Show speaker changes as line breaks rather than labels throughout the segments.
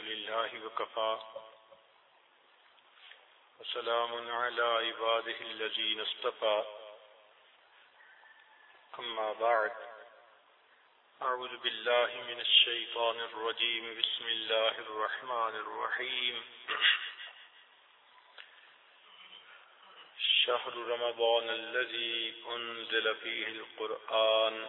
لله وكفى. وسلام على عباده الذين اصطفى. أما بعد أعوذ بالله من الشيطان الرجيم. بسم الله الرحمن الرحيم. شهر رمضان الذي أنزل فيه القرآن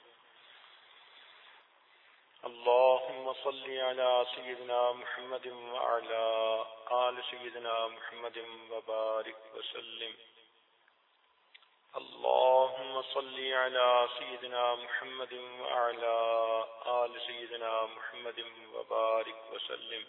اللهم صل على سيدنا محمد وعلى آل سيدنا محمد وبارك وسلم. اللهم صل على سيدنا محمد وعلى آل سيدنا محمد وبارك وسلم.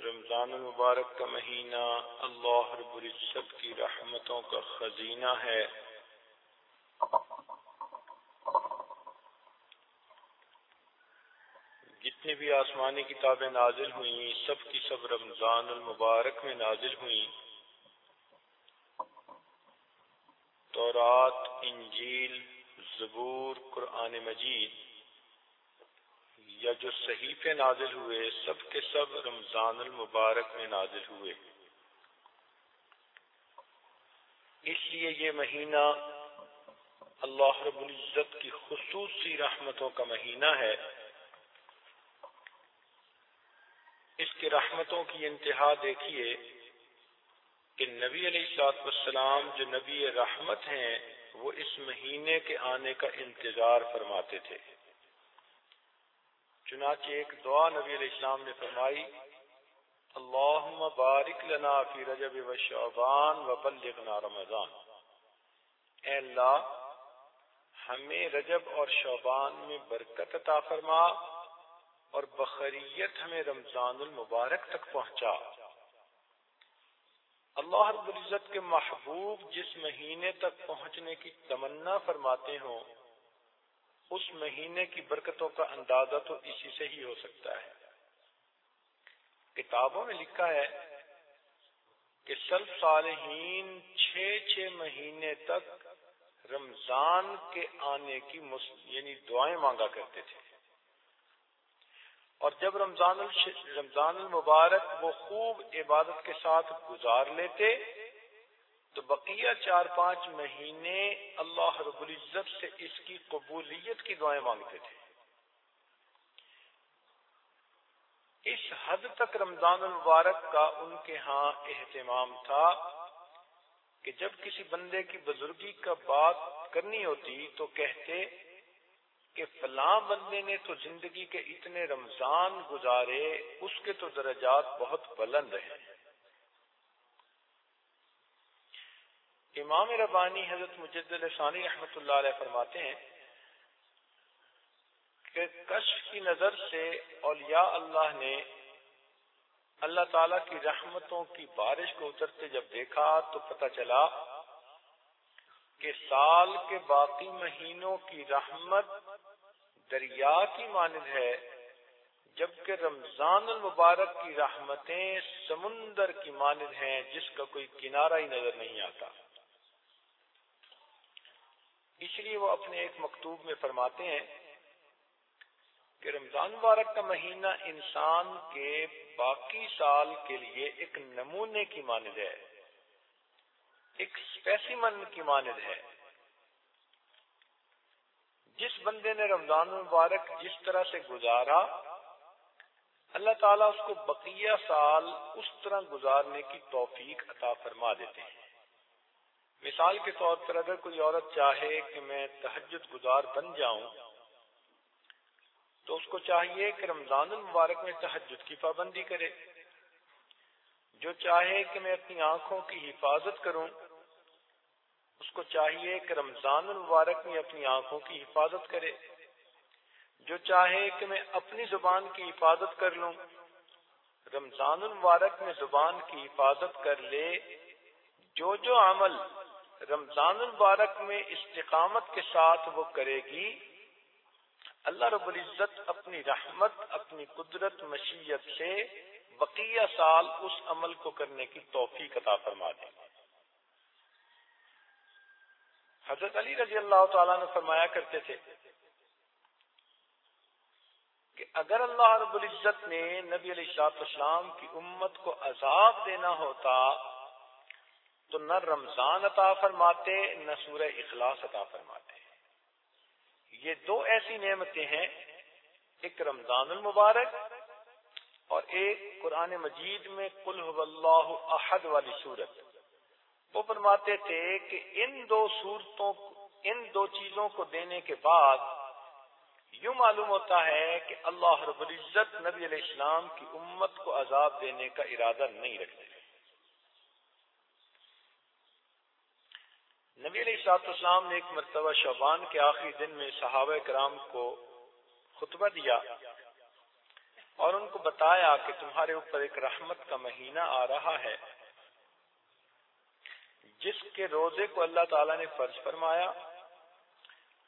رمضان المبارک کا مہینہ اللہ رب العزت کی رحمتوں کا خزینہ ہے۔ جتنی بھی آسمانی کتابیں نازل ہوئیں، سب کی سب رمضان المبارک میں نازل ہوئیں۔ تورات، انجیل، زبور، قرآن مجید، یا جو صحیفے نازل ہوئے، سب کے سب رمضان المبارک میں نازل ہوئے۔ اس لیے یہ مہینہ اللہ رب العزت کی خصوصی رحمتوں کا مہینہ ہے۔ اس کی رحمتوں کی انتہا دیکھیے کہ نبی علیہ السلاط والسلام جو نبی رحمت ہیں، وہ اس مہینے کے آنے کا انتظار فرماتے تھے۔ چنانچہ ایک دعا نبی علیہ السلام نے فرمائی، اللہم بارک لنا فی رجب و شعبان و بلغنا رمضان۔ اے اللہ ہمیں رجب اور شعبان میں برکت عطا فرما اور بخریت ہمیں رمضان المبارک تک پہنچا۔ اللہ رب العزت کے محبوب جس مہینے تک پہنچنے کی تمنا فرماتے ہوں، اس مہینے کی برکتوں کا اندازہ تو اسی سے ہی ہو سکتا ہے۔ کتابوں میں لکھا ہے کہ سلف صالحین چھ چھ مہینے تک رمضان کے آنے کی یعنی دعائیں مانگا کرتے تھے۔ اور جب رمضان رمضان المبارک وہ خوب عبادت کے ساتھ گزار لیتے، تو بقیہ چار پانچ مہینے اللہ رب العزت سے اس کی قبولیت کی دعائیں مانگتے تھے۔ اس حد تک رمضان المبارک کا ان کے ہاں اہتمام تھا۔ کہ جب کسی بندے کی بزرگی کا بات کرنی ہوتی تو کہتے کہ فلاں بندے نے تو زندگی کے اتنے رمضان گزارے، اس کے تو درجات بہت بلند ہیں۔ امام ربانی حضرت مجد ثانی رحمت اللہ علیہ فرماتے ہیں کہ کشف کی نظر سے اولیاء اللہ نے اللہ تعالی کی رحمتوں کی بارش کو اترتے جب دیکھا تو پتہ چلا کہ سال کے باقی مہینوں کی رحمت دریا کی مانند ہے، جبکہ رمضان المبارک کی رحمتیں سمندر کی مانند ہیں، جس کا کوئی کنارہ ہی نظر نہیں آتا۔ اس لیے وہ اپنے ایک مکتوب میں فرماتے ہیں کہ رمضان مبارک کا مہینہ انسان کے باقی سال کے لیے ایک نمونے کی مانند ہے، ایک اسپیسیمن کی مانند ہے۔ جس بندے نے رمضان مبارک جس طرح سے گزارا، اللہ تعالیٰ اس کو بقیہ سال اس طرح گزارنے کی توفیق عطا فرما دیتے ہیں۔ مثال کے طور پر اگر کوئی عورت چاہے کہ میں تحجد گزار بن جاؤں تو اس کو چاہیے کہ رمضان المبارک میں تحجد کی پابندی کرے۔ جو چاہے کہ میں اپنی آنکھوں کی حفاظت کروں، اس کو چاہیے کہ رمضان المبارک میں اپنی آنکھوں کی حفاظت کرے۔ جو چاہے کہ میں اپنی زبان کی حفاظت کر لوں، رمضان المبارک میں زبان کی حفاظت کر لے۔ جو جو عمل رمضان المبارک میں استقامت کے ساتھ وہ کرے گی اللہ رب العزت اپنی رحمت، اپنی قدرت، مشیت سے بقیہ سال اس عمل کو کرنے کی توفیق عطا فرما دیں حضرت علی رضی اللہ تعالیٰ نے فرمایا کرتے تھے کہ اگر اللہ رب العزت نے نبی علیہ السلاط اسلام کی امت کو عذاب دینا ہوتا تو نہ رمضان عطا فرماتے، نہ سورہ اخلاص عطا فرماتے۔ یہ دو ایسی نعمتیں ہیں، ایک رمضان المبارک اور ایک قرآن مجید میں کل اللہ احد والی صورت۔ وہ فرماتے تھے کہ ان دو صورتوں ان دو چیزوں کو دینے کے بعد یوں معلوم ہوتا ہے کہ اللہ رب العزت نبی علیہ السلام کی امت کو عذاب دینے کا ارادہ نہیں رکھتے۔ نبی علیہ السلاط اسلام نے ایک مرتبہ شعبان کے آخری دن میں صحابہ کرام کو خطبہ دیا اور ان کو بتایا کہ تمہارے اوپر ایک رحمت کا مہینہ آ رہا ہے، جس کے روزے کو اللہ تعالیٰ نے فرض فرمایا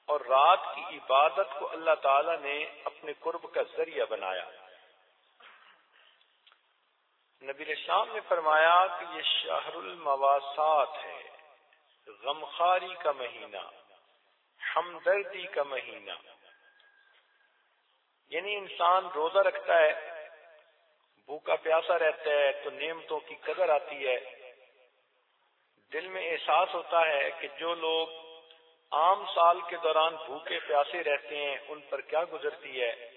اور رات کی عبادت کو اللہ تعالی نے اپنے قرب کا ذریعہ بنایا۔ نبی شام نے فرمایا کہ یہ شہر المواسات ہے۔ غمخاری کا مہینہ، ہمدردی کا مہینہ۔ یعنی انسان روزہ رکھتا ہے، بھوکا پیاسا رہتا ہے، تو نعمتوں کی قدر آتی ہے۔ دل میں احساس ہوتا ہے کہ جو لوگ عام سال کے دوران بھوکے پیاسے رہتے ہیں، ان پر کیا گزرتی ہے؟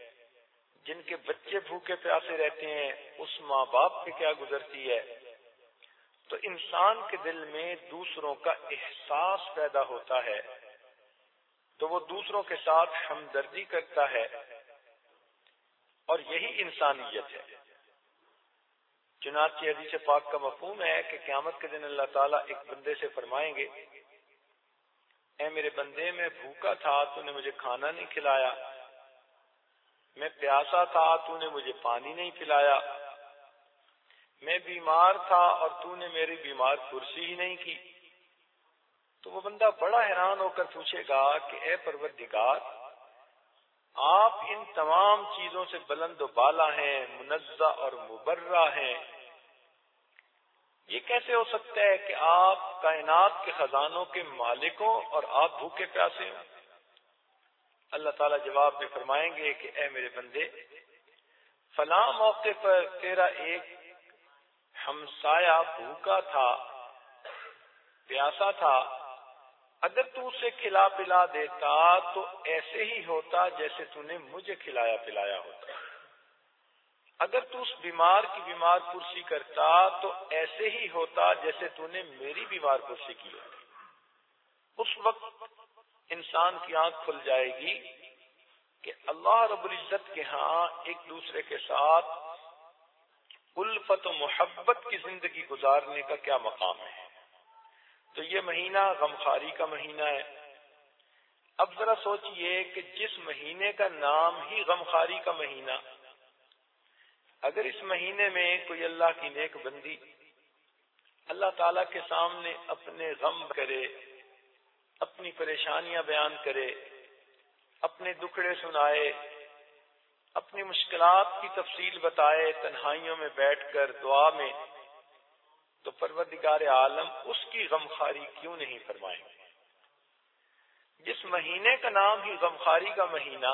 جن کے بچے بھوکے پیاسے رہتے ہیں، اس ماں باپ پہ کیا گزرتی ہے؟ تو انسان کے دل میں دوسروں کا احساس پیدا ہوتا ہے۔ تو وہ دوسروں کے ساتھ ہمدردی کرتا ہے۔ اور یہی انسانیت ہے۔ چنانچہ حدیث پاک کا مفہوم ہے کہ قیامت کے دن اللہ تعالیٰ ایک بندے سے فرمائیں گے، اے میرے بندے، میں بھوکا تھا تو نے مجھے کھانا نہیں کھلایا۔ میں پیاسا تھا تو نے مجھے پانی نہیں پلایا۔ میں بیمار تھا اور تو نے میری بیمار کرسی ہی نہیں کی۔ تو وہ بندہ بڑا حیران ہو کر پوچھے گا کہ اے پروردگار، آپ ان تمام چیزوں سے بلند و بالا ہیں، منزہ اور مبرہ ہیں۔ یہ کیسے ہو سکتا ہے کہ آپ کائنات کے خزانوں کے مالکوں اور آپ بھوکے پیاسے ہوں؟ اللہ تعالیٰ جواب میں فرمائیں گے کہ اے میرے بندے، فلاں موقع پر تیرا ایک ہمسایا بھوکا تھا، پیاسا تھا۔ اگر تو اسے کھلا پلا دیتا تو ایسے ہی ہوتا جیسے تو نے مجھے کھلایا پلایا ہوتا۔ اگر تو اس بیمار کی بیمار پرسی کرتا تو ایسے ہی ہوتا جیسے تو نے میری بیمار پرسی کی ہوتی۔ اس وقت انسان کی آنکھ کھل جائے گی کہ اللہ رب العزت کے ہاں ایک دوسرے کے ساتھ الفت و محبت کی زندگی گزارنے کا کیا مقام ہے؟ تو یہ مہینہ غمخاری کا مہینہ ہے۔ اب ذرا سوچئے کہ جس مہینے کا نام ہی غمخاری کا مہینہ، اگر اس مہینے میں کوئی اللہ کی نیک بندی اللہ تعالی کے سامنے اپنے غم کرے، اپنی پریشانیاں بیان کرے، اپنے دکھڑے سنائے اپنی مشکلات کی تفصیل بتائے، تنہائیوں میں بیٹھ کر دعا میں، تو پروردگار عالم اس کی غمخاری کیوں نہیں فرمائیں گے جس مہینے کا نام ہی غمخاری کا مہینہ،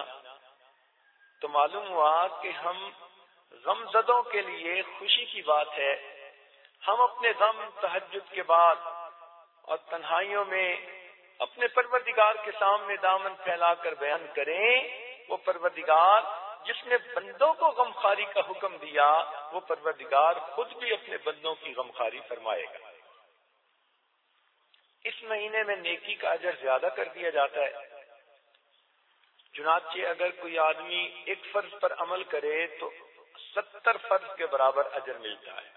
تو معلوم ہوا کہ ہم غم زدوں کے لیے خوشی کی بات ہے۔ ہم اپنے غم تحجد کے بعد اور تنہائیوں میں اپنے پروردگار کے سامنے دامن پھیلا کر بیان کریں، وہ پروردگار جس نے بندوں کو غمخاری کا حکم دیا، وہ پروردگار خود بھی اپنے بندوں کی غمخاری فرمائے گا۔ اس مہینے میں نیکی کا اجر زیادہ کر دیا جاتا ہے۔ چنانچہ اگر کوئی آدمی ایک فرض پر عمل کرے تو ستر فرض کے برابر اجر ملتا ہے۔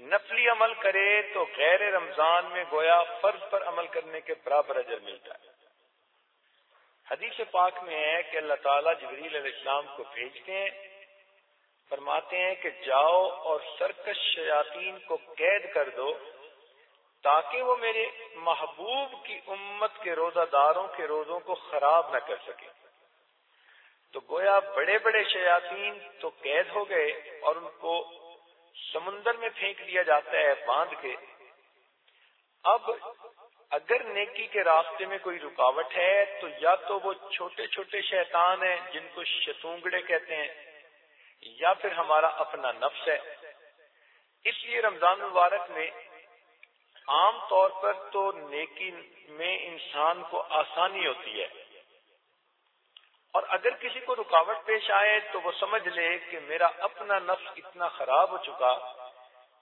نفلی عمل کرے تو غیر رمضان میں گویا فرض پر عمل کرنے کے برابر اجر ملتا ہے۔ حدیث پاک میں ہے کہ اللہ تعالیٰ جبریل علیہ السلام کو بھیجتے ہیں، فرماتے ہیں کہ جاؤ اور سرکش شیاطین کو قید کر دو تاکہ وہ میرے محبوب کی امت کے روزہ داروں کے روزوں کو خراب نہ کر سکے۔ تو گویا بڑے بڑے شیاطین تو قید ہو گئے اور ان کو سمندر میں پھینک دیا جاتا ہے، باندھ کے۔ اب اگر نیکی کے راستے میں کوئی رکاوٹ ہے تو یا تو وہ چھوٹے چھوٹے شیطان ہیں جن کو شتونگڑے کہتے ہیں، یا پھر ہمارا اپنا نفس ہے۔ اس لیے رمضان مبارک میں عام طور پر تو نیکی میں انسان کو آسانی ہوتی ہے۔ اور اگر کسی کو رکاوٹ پیش آئے تو وہ سمجھ لے کہ میرا اپنا نفس اتنا خراب ہو چکا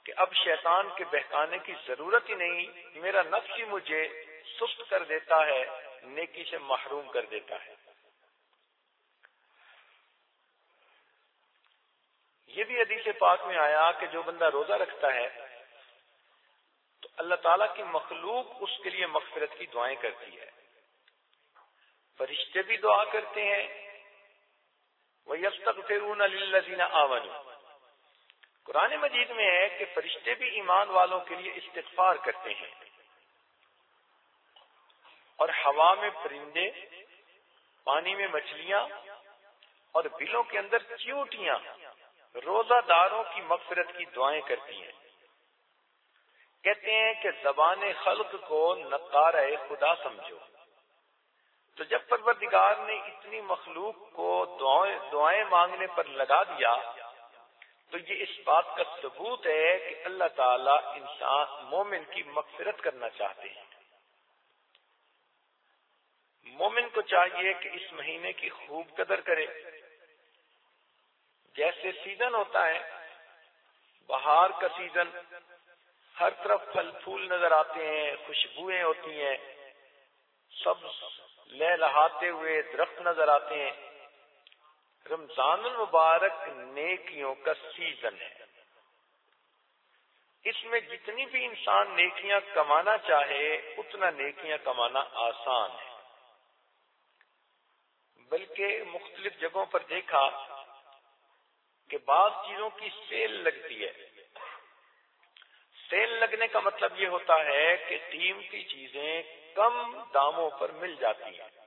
کہ اب شیطان کے بہکانے کی ضرورت ہی نہیں، میرا نفس ہی مجھے سست کر دیتا ہے، نیکی سے محروم کر دیتا ہے۔ یہ بھی حدیث پاک میں آیا کہ جو بندہ روزہ رکھتا ہے، تو اللہ تعالیٰ کی مخلوق اس کے لیے مغفرت کی دعائیں کرتی ہے۔ فرشتے بھی دعا کرتے ہیں۔ وہ یب تک فرون آون قرآن مجید میں ہے کہ فرشتے بھی ایمان والوں کے لیے استغفار کرتے ہیں۔ اور ہوا میں پرندے، پانی میں مچھلیاں اور بلوں کے اندر چیوٹیاں روزہ داروں کی مغفرت کی دعائیں کرتی ہیں۔ کہتے ہیں کہ زبان خلق کو نقار خدا سمجھو۔ تو جب پروردگار نے اتنی مخلوق کو دعائیں مانگنے پر لگا دیا تو یہ اس بات کا ثبوت ہے کہ اللہ تعالی انسان مومن کی مغفرت کرنا چاہتے ہیں۔ مومن کو چاہیے کہ اس مہینے کی خوب قدر کرے۔ جیسے سیزن ہوتا ہے، بہار کا سیزن، ہر طرف پھل پھول نظر آتے ہیں، خوشبوئیں ہوتی ہیں۔ سب لہ لہاتے ہوئے درخت نظر آتے ہیں۔ رمضان المبارک نیکیوں کا سیزن ہے۔ اس میں جتنی بھی انسان نیکیاں کمانا چاہے، اتنا نیکیاں کمانا آسان ہے۔ بلکہ مختلف جگہوں پر دیکھا کہ بعض چیزوں کی سیل لگتی ہے۔ سیل لگنے کا مطلب یہ ہوتا ہے کہ ٹیم کی چیزیں کم داموں پر مل جاتی ہیں۔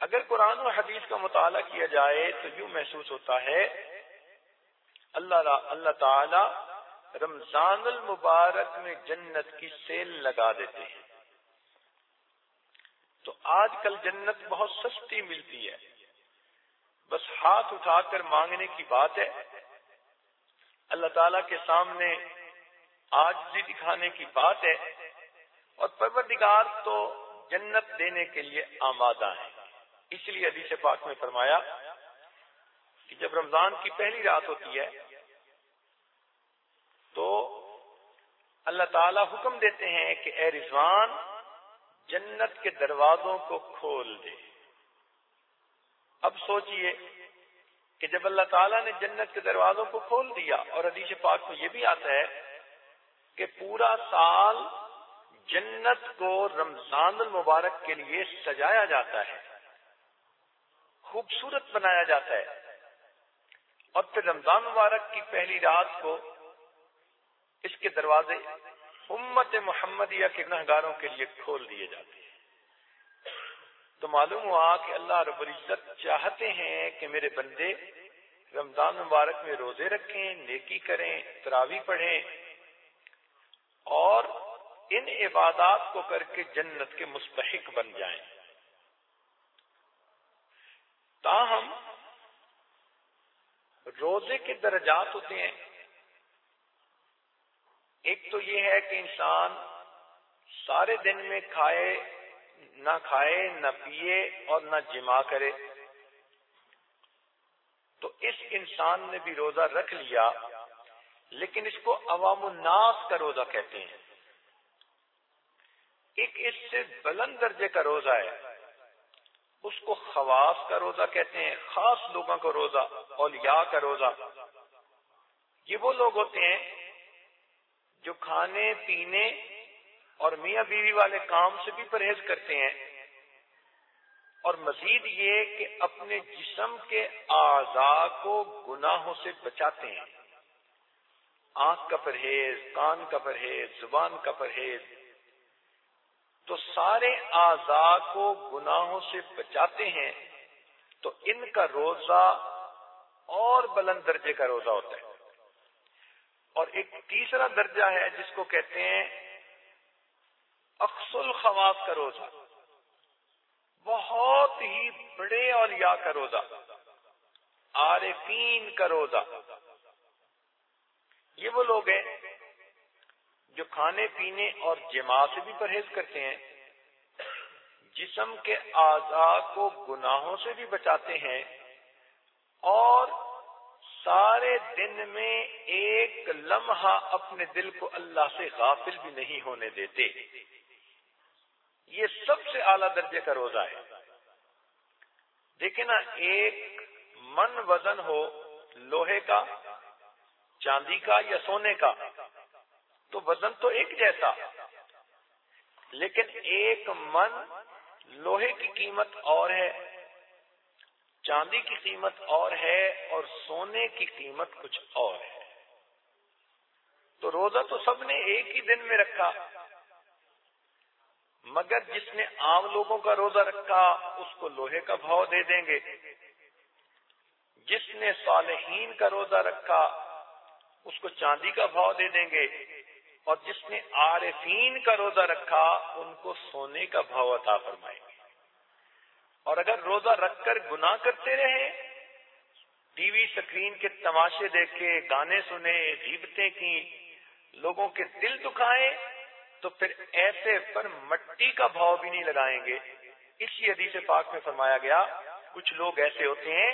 اگر قرآن و حدیث کا مطالعہ کیا جائے تو یوں محسوس ہوتا ہے، اللہ اللہ تعالی رمضان المبارک میں جنت کی سیل لگا دیتے ہیں۔ تو آج کل جنت بہت سستی ملتی ہے۔ بس ہاتھ اٹھا کر مانگنے کی بات ہے۔ اللہ تعالی کے سامنے آج بھی دکھانے کی بات ہے۔ اور پروردگار تو جنت دینے کے لیے آمادہ ہے اس لیے حدیث پاک میں فرمایا کہ جب رمضان کی پہلی رات ہوتی ہے، تو اللہ تعالی حکم دیتے ہیں کہ اے رضوان، جنت کے دروازوں کو کھول دے۔ اب سوچئے کہ جب اللہ تعالیٰ نے جنت کے دروازوں کو کھول دیا، اور حدیث پاک میں یہ بھی آتا ہے کہ پورا سال جنت کو رمضان المبارک کے لیے سجایا جاتا ہے۔ خوبصورت بنایا جاتا ہے۔ اور پھر رمضان مبارک کی پہلی رات کو اس کے دروازے امت محمدیہ کے گنہگاروں کے لیے کھول دیے جاتے ہیں۔ تو معلوم ہوا کہ اللہ رب العزت چاہتے ہیں کہ میرے بندے رمضان مبارک میں روزے رکھیں، نیکی کریں تراوی پڑھیں اور ان عبادات کو کر کے جنت کے مستحق بن جائیں۔ تاہم، روزے کے درجات ہوتے ہیں۔ ایک تو یہ ہے کہ انسان سارے دن میں کھائے، نہ کھائے، نہ پیے اور نہ جمع کرے۔ تو اس انسان نے بھی روزہ رکھ لیا، لیکن اس کو عوام الناس کا روزہ کہتے ہیں۔ ایک اس سے بلند درجے کا روزہ ہے۔ اس کو خواص کا روزہ کہتے ہیں، خاص لوگوں کا روزہ، اولیاء کا روزہ۔ یہ وہ لوگ ہوتے ہیں جو کھانے، پینے اور میاں بیوی والے کام سے بھی پرہیز کرتے ہیں۔ اور مزید یہ کہ اپنے جسم کے اعضاء کو گناہوں سے بچاتے ہیں۔ آنکھ کا پرہیز، کان کا پرہیز، زبان کا پرہیز تو سارے اعضاء کو گناہوں سے بچاتے ہیں، تو ان کا روزہ اور بلند درجے کا روزہ ہوتا ہے۔ اور ایک تیسرا درجہ ہے، جس کو کہتے ہیں اقس الخواف کا روزہ۔ بہت ہی بڑے اولیاء کا روزہ۔ عارفین کا روزہ۔ یہ وہ لوگ ہیں جو کھانے پینے اور جماع سے بھی پرہیز کرتے ہیں، جسم کے اعضاء کو گناہوں سے بھی بچاتے ہیں اور سارے دن میں ایک لمحہ اپنے دل کو اللہ سے غافل بھی نہیں ہونے دیتے۔ یہ سب سے اعلی درجے کا روزہ ہے۔ دیکھیں نا، ایک من وزن ہو، لوہے کا، چاندی کا یا سونے کا تو وزن تو ایک جیسا۔ لیکن ایک من لوہے کی قیمت اور ہے، چاندی کی قیمت اور ہے اور سونے کی قیمت کچھ اور ہے۔ تو روزہ تو سب نے ایک ہی دن میں رکھا، مگر جس نے عام لوگوں کا روزہ رکھا، اس کو لوہے کا بھاؤ دے دیں گے۔ جس نے صالحین کا روزہ رکھا، اس کو چاندی کا بھاؤ دے دیں گے۔ اور جس نے عارفین کا روزہ رکھا، ان کو سونے کا بھاؤ عطا فرمائیں گے اور اگر روزہ رکھ کر گناہ کرتے رہے، ٹی وی سکرین کے تماشے دیکھے، گانے سنے جیبتیں کی، لوگوں کے دل دکھائے، تو پھر ایسے پر مٹی کا بھاؤ بھی نہیں لگائیں گے۔ اسی حدیث پاک میں فرمایا گیا، کچھ لوگ ایسے ہوتے ہیں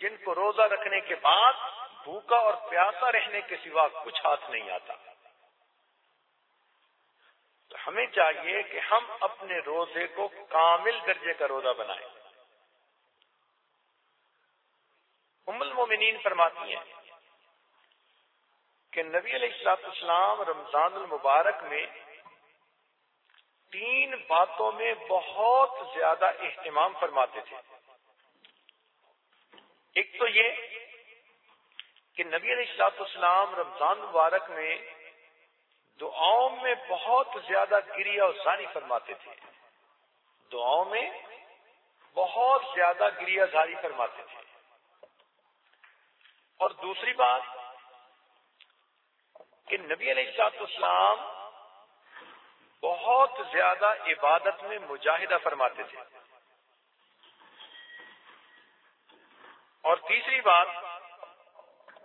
جن کو روزہ رکھنے کے بعد بھوکا اور پیاسا رہنے کے سوا کچھ ہاتھ نہیں آتا۔ تو ہمیں چاہیے کہ ہم اپنے روزے کو کامل درجے کا روزہ بنائیں۔ ام المومنین فرماتی ہیں کہ نبی علیہ السلاط اسلام رمضان المبارک میں تین باتوں میں بہت زیادہ اہتمام فرماتے تھے۔ ایک تو یہ کہ نبی علیہ السلاط اسلام رمضان مبارک میں دعاؤں میں بہت زیادہ گریا اور زاری فرماتے تھے۔ دعاؤں میں بہت زیادہ گریا زاری فرماتے تھے۔ اور دوسری بات کہ نبی علیہ السلاط اسلام بہت زیادہ عبادت میں مجاہدہ فرماتے تھے۔ اور تیسری بات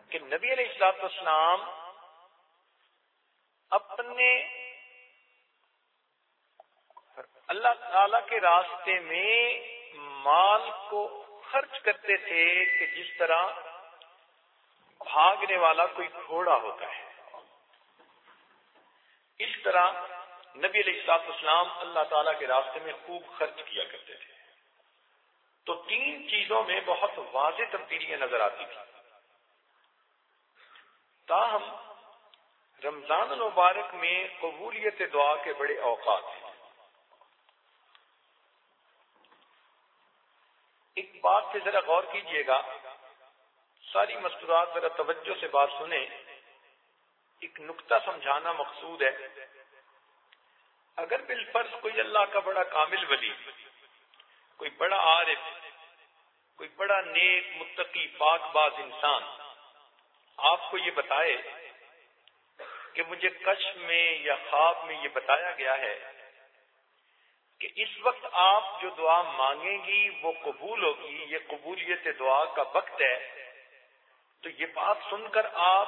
کہ نبی علیہ السلاط اسلام اپنے اللہ تعالی کے راستے میں مال کو خرچ کرتے تھے کہ جس طرح بھاگنے والا کوئی گھوڑا ہوتا ہے۔ اس طرح نبی علیہ السلاط اسلام اللہ تعالی کے راستے میں خوب خرچ کیا کرتے تھے۔ تو تین چیزوں میں بہت واضح تبدیلیاں نظر آتی تھی تاہم رمضان المبارک میں قبولیت دعا کے بڑے اوقات ہیں۔ ایک بات پہ ذرا غور کیجیے گا۔ ساری مستورات ذرا توجہ سے بات سنیں۔ ایک نقطہ سمجھانا مقصود ہے۔ اگر بالفرض کوئی اللہ کا بڑا کامل ولی، کوئی بڑا عارف، کوئی بڑا نیک، متقی، پاک باز انسان آپ کو یہ بتائے کہ مجھے کش میں یا خواب میں یہ بتایا گیا ہے کہ اس وقت آپ جو دعا مانگیں گی وہ قبول ہوگی، یہ قبولیت دعا کا وقت ہے۔ تو یہ بات سن کر آپ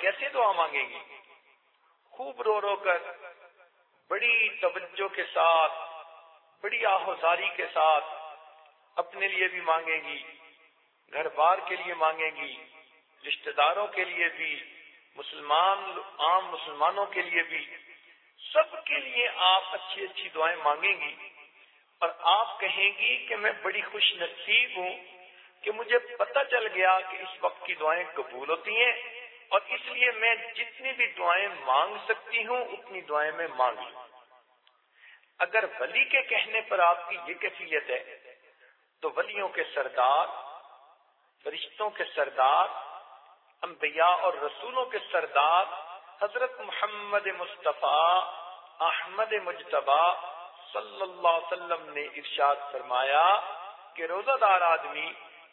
کیسے دعا مانگیں گی؟ خوب رو رو کر، بڑی توجہ کے ساتھ، بڑی آہوزاری کے ساتھ اپنے لیے بھی مانگیں گی، گھر بار کے لیے مانگیں گی، رشتہ داروں کے لیے بھی۔ مسلمان، عام مسلمانوں کے لیے بھی سب کے لیے آپ اچھی اچھی دعائیں مانگیں گی اور آپ کہیں گی کہ میں بڑی خوش نصیب ہوں کہ مجھے پتہ چل گیا کہ اس وقت کی دعائیں قبول ہوتی ہیں اور اس لیے میں جتنی بھی دعائیں مانگ سکتی ہوں، اتنی دعائیں میں مانگ لوں۔ اگر ولی کے کہنے پر آپ کی یہ کیفیت ہے، تو ولیوں کے سردار، فرشتوں کے سردار انبیاء اور رسولوں کے سردار حضرت محمد مصطفیٰ احمد مجتبہ صلی اللہ علیہ وسلم نے ارشاد فرمایا کہ روزہ دار آدمی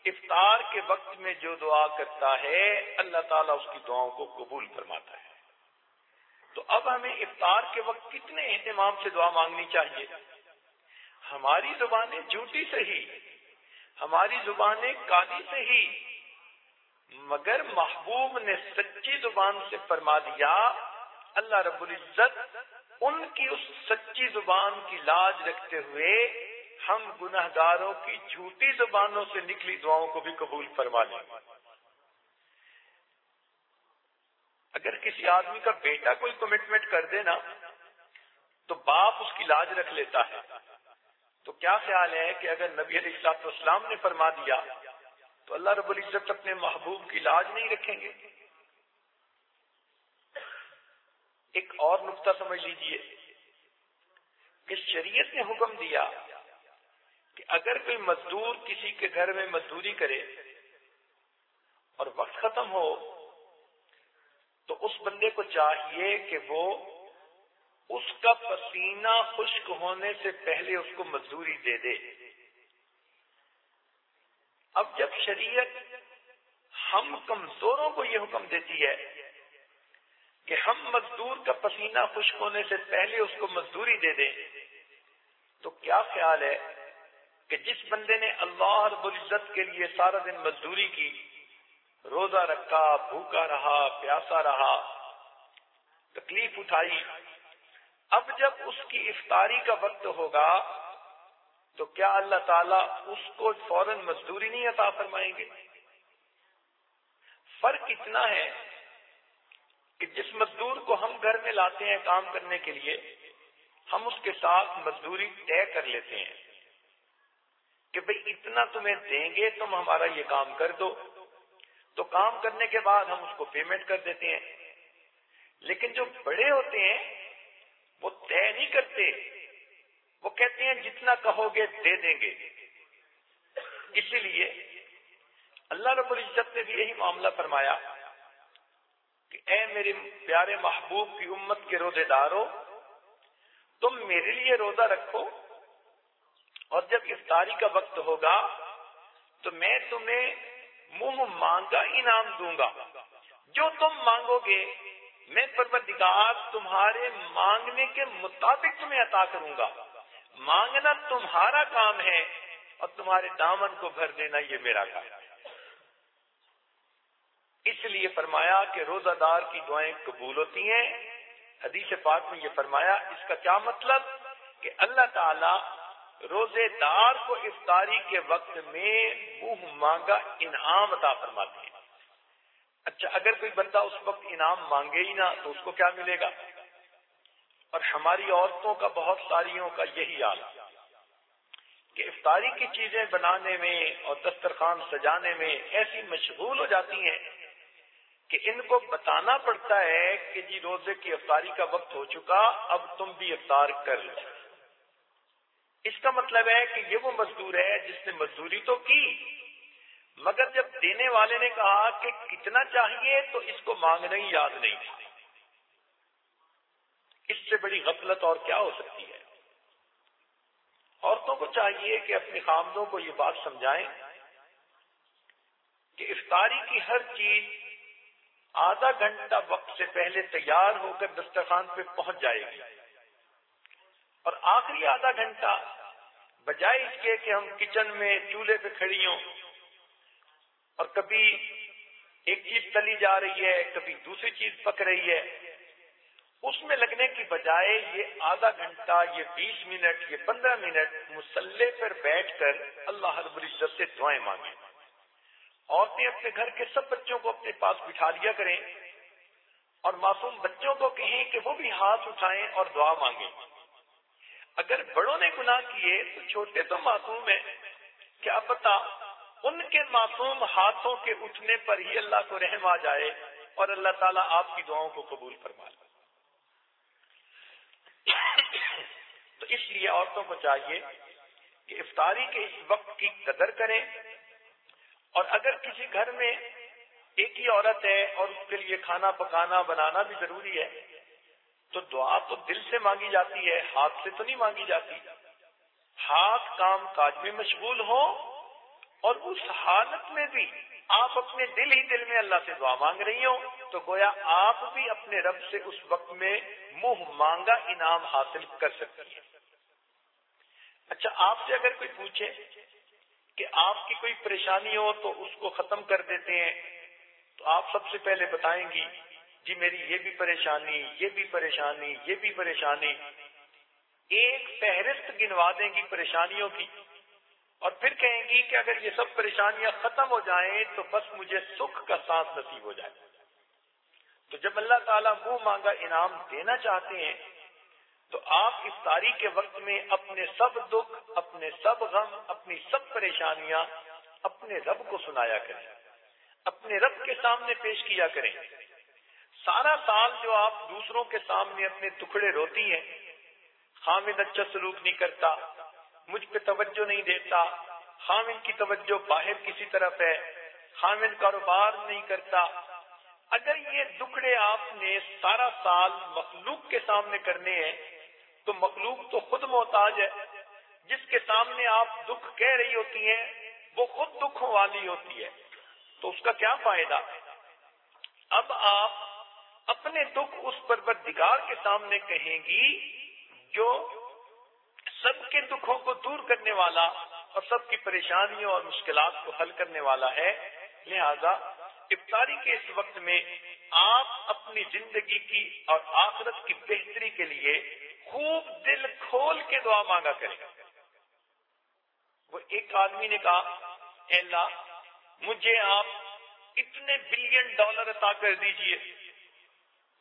افطار کے وقت میں جو دعا کرتا ہے، اللہ تعالیٰ اس کی دعاؤں کو قبول فرماتا ہے۔ تو اب ہمیں افطار کے وقت کتنے اہتمام سے دعا مانگنی چاہیے؟ ہماری زبانیں جھوٹی سے ہی، ہماری زبانیں کالی سے ہی مگر محبوب نے سچی زبان سے فرما دیا، اللہ رب العزت ان کی اس سچی زبان کی لاج رکھتے ہوئے ہم گناہ گاروں کی جھوٹی زبانوں سے نکلی دعاؤں کو بھی قبول فرما لیں۔ اگر کسی آدمی کا بیٹا کوئی کمٹمنٹ کر دے نا، تو باپ اس کی لاج رکھ لیتا ہے۔ تو کیا خیال ہے کہ اگر نبی علیہ السلاط اسلام نے فرما دیا تو اللہ رب العزت اپنے محبوب کی لاج نہیں رکھیں گے۔ ایک اور نقطہ سمجھ لیجیے کہ شریعت نے حکم دیا کہ اگر کوئی مزدور کسی کے گھر میں مزدوری کرے اور وقت ختم ہو تو اس بندے کو چاہیے کہ وہ اس کا پسینہ خشک ہونے سے پہلے اس کو مزدوری دے دے۔ اب جب شریعت ہم کمزوروں کو یہ حکم دیتی ہے کہ ہم مزدور کا پسینہ خشک ہونے سے پہلے اس کو مزدوری دے دیں، تو کیا خیال ہے کہ جس بندے نے اللہ رب العزت کے لیے سارا دن مزدوری کی، روزہ رکھا، بھوکا رہا، پیاسا رہا، تکلیف اٹھائی، اب جب اس کی افطاری کا وقت ہوگا تو کیا اللہ تعالیٰ اس کو فوراً مزدوری نہیں عطا فرمائیں گے؟ فرق اتنا ہے کہ جس مزدور کو ہم گھر میں لاتے ہیں کام کرنے کے لیے، ہم اس کے ساتھ مزدوری طے کر لیتے ہیں کہ بھئی اتنا تمہیں دیں گے، تم ہمارا یہ کام کر دو۔ تو کام کرنے کے بعد ہم اس کو پیمنٹ کر دیتے ہیں۔ لیکن جو بڑے ہوتے ہیں، وہ طے نہیں کرتے۔ وہ کہتے ہیں جتنا کہو گے دے دیں گے۔ اسی لیے اللہ رب العزت نے بھی یہی معاملہ فرمایا کہ اے میرے پیارے محبوب کی امت کے روزے دارو، تم میرے لیے روزہ رکھو اور جب افطاری کا وقت ہوگا تو میں تمہیں منہ مانگا انعام دوں گا۔ جو تم مانگو گے، میں پروردگار تمہارے مانگنے کے مطابق تمہیں عطا کروں گا۔ مانگنا تمہارا کام ہے اور تمہارے دامن کو بھر دینا یہ میرا کام ہے۔ اس لیے فرمایا کہ روزہ دار کی دعائیں قبول ہوتی ہیں۔ حدیث پاک میں یہ فرمایا، اس کا کیا مطلب؟ کہ اللہ تعالی روزے دار کو افطاری کے وقت میں منہ مانگا انعام عطا فرماتے ہیں۔ اچھا اگر کوئی بندہ اس وقت انعام مانگے ہی نہ، تو اس کو کیا ملے گا؟ اور ہماری عورتوں کا بہت ساریوں کا یہی حال کہ افطاری کی چیزیں بنانے میں اور دسترخوان سجانے میں ایسی مشغول ہو جاتی ہیں کہ ان کو بتانا پڑتا ہے کہ جی روزے کی افطاری کا وقت ہو چکا، اب تم بھی افطار کر لو۔ اس کا مطلب ہے کہ یہ وہ مزدور ہے جس نے مزدوری تو کی، مگر جب دینے والے نے کہا کہ کتنا چاہیے تو اس کو مانگنا ہی یاد نہیں تھا۔ اس سے بڑی غفلت اور کیا ہو سکتی ہے؟ عورتوں کو چاہیے کہ اپنے خامدوں کو یہ بات سمجھائیں کہ افطاری کی ہر چیز آدھا گھنٹہ وقت سے پہلے تیار ہو کر دسترخوان پہ پہنچ جائے گی اور آخری آدھا گھنٹہ بجائے اس کے کہ ہم کچن میں چولہے پہ کھڑی ہوں اور کبھی ایک چیز تلی جا رہی ہے، کبھی دوسری چیز پک رہی ہے۔ اس میں لگنے کی بجائے یہ آدھا گھنٹہ، یہ بیس منٹ، یہ پندرہ منٹ مسلح پر بیٹھ کر اللہ رب العزت سے دعائیں مانگیں۔ عورتیں اپنے گھر کے سب بچوں کو اپنے پاس بٹھا لیا کریں اور معصوم بچوں کو کہیں کہ وہ بھی ہاتھ اٹھائیں اور دعا مانگیں۔ اگر بڑوں نے گناہ کیے تو چھوٹے تو معصوم ہیں۔ کیا پتا ان کے معصوم ہاتھوں کے اٹھنے پر ہی اللہ کو رحم آ جائے اور اللہ تعالیٰ آپ کی دعاؤں کو قبول فرما لے۔ تو اس لیے عورتوں کو چاہیے کہ افطاری کے اس وقت کی قدر کریں اور اگر کسی گھر میں ایک ہی عورت ہے اور اس کے لیے کھانا پکانا بنانا بھی ضروری ہے، تو دعا تو دل سے مانگی جاتی ہے، ہاتھ سے تو نہیں مانگی جاتی۔ ہاتھ کام کاج میں مشغول ہو اور اس حالت میں بھی آپ اپنے دل ہی دل میں اللہ سے دعا مانگ رہی ہو تو گویا آپ بھی اپنے رب سے اس وقت میں منہ مانگا انعام حاصل کر سکتی ہیں۔ اچھا آپ سے اگر کوئی پوچھے کہ آپ کی کوئی پریشانی ہو تو اس کو ختم کر دیتے ہیں، تو آپ سب سے پہلے بتائیں گی جی میری یہ بھی پریشانی، یہ بھی پریشانی، یہ بھی پریشانی۔ ایک فہرست گنوا دیں گی پریشانیوں کی۔ اور پھر کہیں گی کہ اگر یہ سب پریشانیاں ختم ہو جائیں تو بس مجھے سکھ کا سانس نصیب ہو جائے۔ تو جب اللہ تعالیٰ منہ مانگا انعام دینا چاہتے ہیں، تو آپ اس تاریخ کے وقت میں اپنے سب دکھ، اپنے سب غم، اپنی سب پریشانیاں اپنے رب کو سنایا کریں۔ اپنے رب کے سامنے پیش کیا کریں۔ سارا سال جو آپ دوسروں کے سامنے اپنے ٹکڑے روتی ہیں، خامد اچھا سلوک نہیں کرتا مجھ پہ توجہ نہیں دیتا۔ خامد کی توجہ باہر کسی طرف ہے۔ خامد کاروبار نہیں کرتا۔ اگر یہ دکھڑے آپ نے سارا سال مخلوق کے سامنے کرنے ہیں، تو مخلوق تو خود محتاج ہے۔ جس کے سامنے آپ دکھ کہہ رہی ہوتی ہیں، وہ خود دکھوں والی ہوتی ہے۔ تو اس کا کیا فائدہ؟ اب آپ اپنے دکھ اس پروردگار کے سامنے کہیں گی جو سب کے دکھوں کو دور کرنے والا اور سب کی پریشانیوں اور مشکلات کو حل کرنے والا ہے۔ لہذا افطاری کے اس وقت میں آپ اپنی زندگی کی اور آخرت کی بہتری کے لیے خوب دل کھول کے دعا مانگا کریں۔ وہ ایک آدمی نے کہا، اے اللہ، مجھے آپ اتنے بلین ڈالر عطا کر دیجیے۔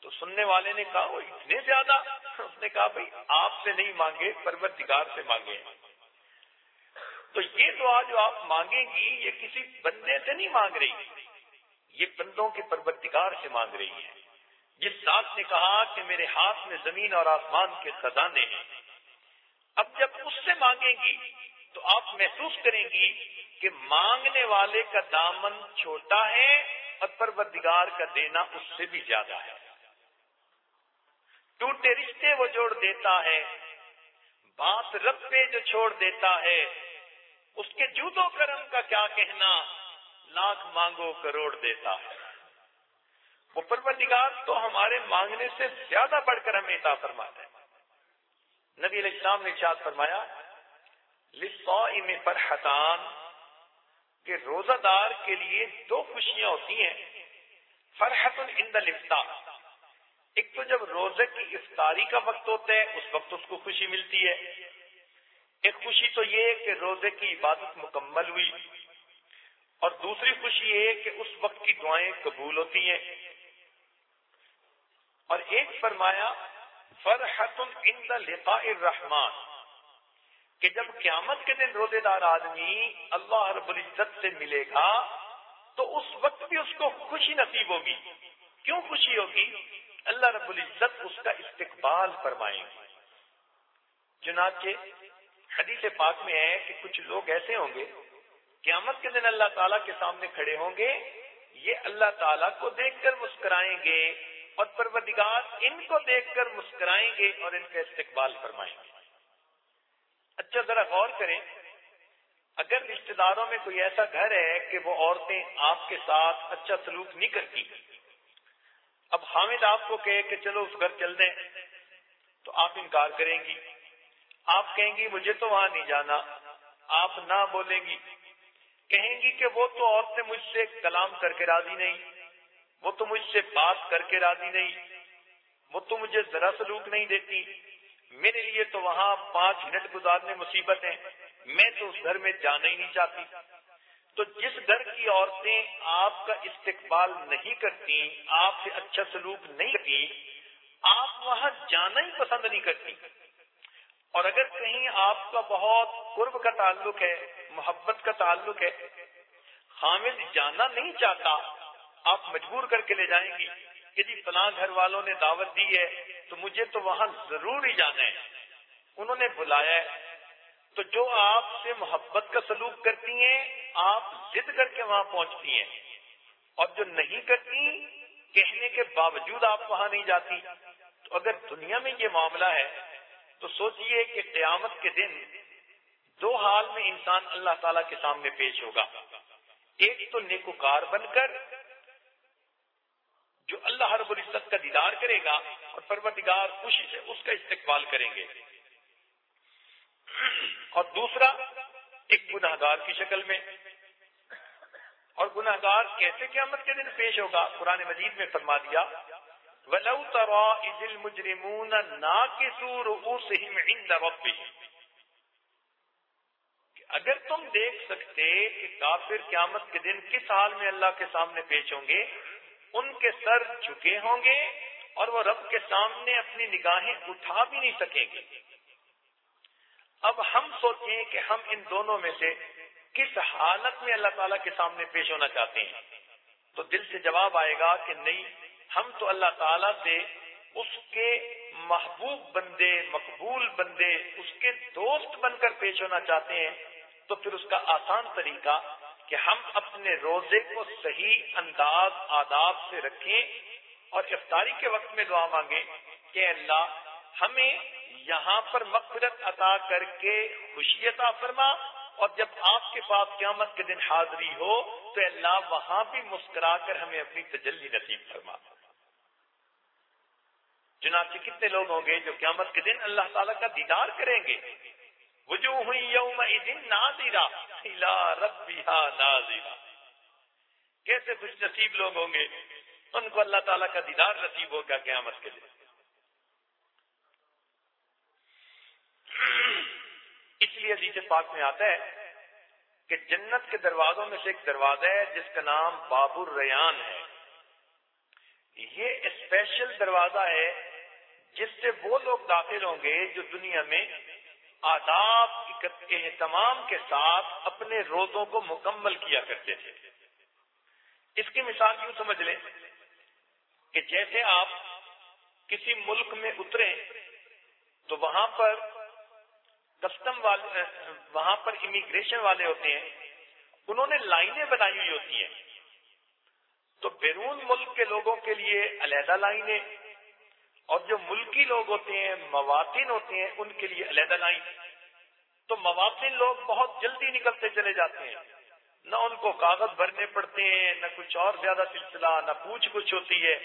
تو سننے والے نے کہا، وہ اتنے زیادہ؟ اس نے کہا، بھائی، آپ سے نہیں مانگے، پروردگار سے مانگے تو یہ دعا جو آپ مانگیں گی، یہ کسی بندے سے نہیں مانگ رہی، یہ بندوں کے پروردگار سے مانگ رہی ہے۔ جس ذات نے کہا کہ میرے ہاتھ میں زمین اور آسمان کے خزانے ہیں، اب جب اس سے مانگیں گی، تو آپ محسوس کریں گی کہ مانگنے والے کا دامن چھوٹا ہے اور پروردگار کا دینا اس سے بھی زیادہ ہے۔ ٹوٹے رشتے وہ جوڑ دیتا ہے۔ بات رب پہ جو چھوڑ دیتا ہے۔ اس کے جوتوں کرم کا کیا کہنا۔ لاکھ مانگو کروڑ دیتا ہے۔ وہ پروردگار تو ہمارے مانگنے سے زیادہ بڑھ کر ہمیں عطا فرماتا ہے۔ نبی علیہ السلام نے ارشاد فرمایا میں فرحتان، کہ روزہ دار کے لیے دو خوشیاں ہوتی ہیں۔ فرحت الند لفتا ایک تو جب روزے کی افطاری کا وقت ہوتا ہے، اس وقت اس کو خوشی ملتی ہے۔ ایک خوشی تو یہ کہ روزے کی عبادت مکمل ہوئی۔ اور دوسری خوشی یہ کہ اس وقت کی دعائیں قبول ہوتی ہیں۔ اور ایک فرمایا فرحت عند لقاء الرحمن کہ جب قیامت کے دن روزے دار آدمی اللہ رب العزت سے ملے گا، تو اس وقت بھی اس کو خوشی نصیب ہوگی۔ کیوں خوشی ہوگی؟ اللہ رب العزت اس کا استقبال فرمائیں گے۔ چنانچہ حدیث پاک میں ہے کہ کچھ لوگ ایسے ہوں گے، قیامت کے دن اللہ تعالیٰ کے سامنے کھڑے ہوں گے، یہ اللہ تعالیٰ کو دیکھ کر مسکرائیں گے اور پروردگار ان کو دیکھ کر مسکرائیں گے اور ان کا استقبال فرمائیں گے۔ اچھا ذرا غور کریں۔ اگر رشتے داروں میں کوئی ایسا گھر ہے کہ وہ عورتیں آپ کے ساتھ اچھا سلوک نہیں کرتی اب حامد آپ کو کہے کہ چلو اس گھر چل دیں۔ تو آپ انکار کریں گی۔ آپ کہیں گی، مجھے تو وہاں نہیں جانا۔ آپ نہ بولیں گی۔ کہیں گی کہ وہ تو عورتیں مجھ سے کلام کر کے راضی نہیں۔ وہ تو مجھ سے بات کر کے راضی نہیں۔ وہ تو مجھے ذرا سلوک نہیں دیتی۔ میرے لیے تو وہاں پانچ منٹ گزارنے مصیبت ہیں۔ میں تو اس گھر میں جانا ہی نہیں چاہتی۔ تو جس گھر کی عورتیں آپ کا استقبال نہیں کرتی، آپ سے اچھا سلوک نہیں کرتی، آپ وہاں جانا ہی پسند نہیں کرتی۔ اور اگر کہیں آپ کا بہت قرب کا تعلق ہے، محبت کا تعلق ہے حامد جانا نہیں چاہتا، آپ مجبور کر کے لے جائیں گی کہ جی فلاں گھر والوں نے دعوت دی ہے، تو مجھے تو وہاں ضرور ہی جانا ہے۔ انہوں نے بلایا ہے تو جو آپ سے محبت کا سلوک کرتی ہیں، آپ ضد کر کے وہاں پہنچتی ہیں۔ اور جو نہیں کرتی، کہنے کے باوجود آپ وہاں نہیں جاتی۔ تو اگر دنیا میں یہ معاملہ ہے، تو سوچئے کہ قیامت کے دن دو حال میں انسان اللہ تعالی کے سامنے پیش ہوگا۔ ایک تو نیکوکار بن کر، جو اللہ رب العزت کا دیدار کرے گا اور پروردگار خوشی سے اس کا استقبال کریں گے۔ اور دوسرا، ایک گناہ گار کی شکل میں۔ اور گناہ گار کیسے قیامت کے دن پیش ہوگا؟ قرآن مجید میں فرما دیا، ولو ترا اذ المجرمون ناكسوا رؤوسهم اگر تم دیکھ سکتے کہ کافر قیامت کے دن کس حال میں اللہ کے سامنے پیش ہوں گے، ان کے سر جھکے ہوں گے اور وہ رب کے سامنے اپنی نگاہیں اٹھا بھی نہیں سکیں گے۔ اب ہم سوچیں کہ ہم ان دونوں میں سے کس حالت میں اللہ تعالیٰ کے سامنے پیش ہونا چاہتے ہیں؟ تو دل سے جواب آئے گا کہ نہیں، ہم تو اللہ تعالیٰ سے اس کے محبوب بندے، مقبول بندے، اس کے دوست بن کر پیش ہونا چاہتے ہیں۔ تو پھر اس کا آسان طریقہ کہ ہم اپنے روزے کو صحیح انداز، آداب سے رکھیں اور افطاری کے وقت میں دعا مانگیں کہ اللہ ہمیں یہاں پر مغفرت عطا کر کے خوشی عطا فرما اور جب آپ کے پاس قیامت کے دن حاضری ہو تو اللہ وہاں بھی مسکرا کر ہمیں اپنی تجلی نصیب فرما۔ چنانچہ کتنے لوگ ہوں گے جو قیامت کے دن اللہ تعالیٰ کا دیدار کریں گے؟ وجوہ ہوئی یوم نازیرا ربیہا نازیرا کیسے خوش نصیب لوگ ہوں گے؟ ان کو اللہ تعالیٰ کا دیدار نصیب ہوگا قیامت کے دن۔ اس لیے حدیث پاک میں آتا ہے کہ جنت کے دروازوں میں سے ایک دروازہ ہے جس کا نام باب الریان ہے۔ یہ اسپیشل دروازہ ہے جس سے وہ لوگ داخل ہوں گے جو دنیا میں آداب اہتمام کے ساتھ اپنے روزوں کو مکمل کیا کرتے تھے۔ اس کی مثال یوں سمجھ لیں کہ جیسے آپ کسی ملک میں اترے تو وہاں پر کسٹم والے، وہاں پر امیگریشن والے ہوتے ہیں، انہوں نے لائنیں بنائی ہوئی ہوتی ہیں۔ تو بیرون ملک کے لوگوں کے لیے علیحدہ لائنیں، اور جو ملکی لوگ ہوتے ہیں، مواطن ہوتے ہیں، ان کے لیے علیحدہ لائن۔ تو مواطن لوگ بہت جلدی نکلتے چلے جاتے ہیں۔ نہ ان کو کاغذ بھرنے پڑتے ہیں، نہ کچھ اور زیادہ سلسلہ، نہ پوچھ کچھ ہوتی ہے،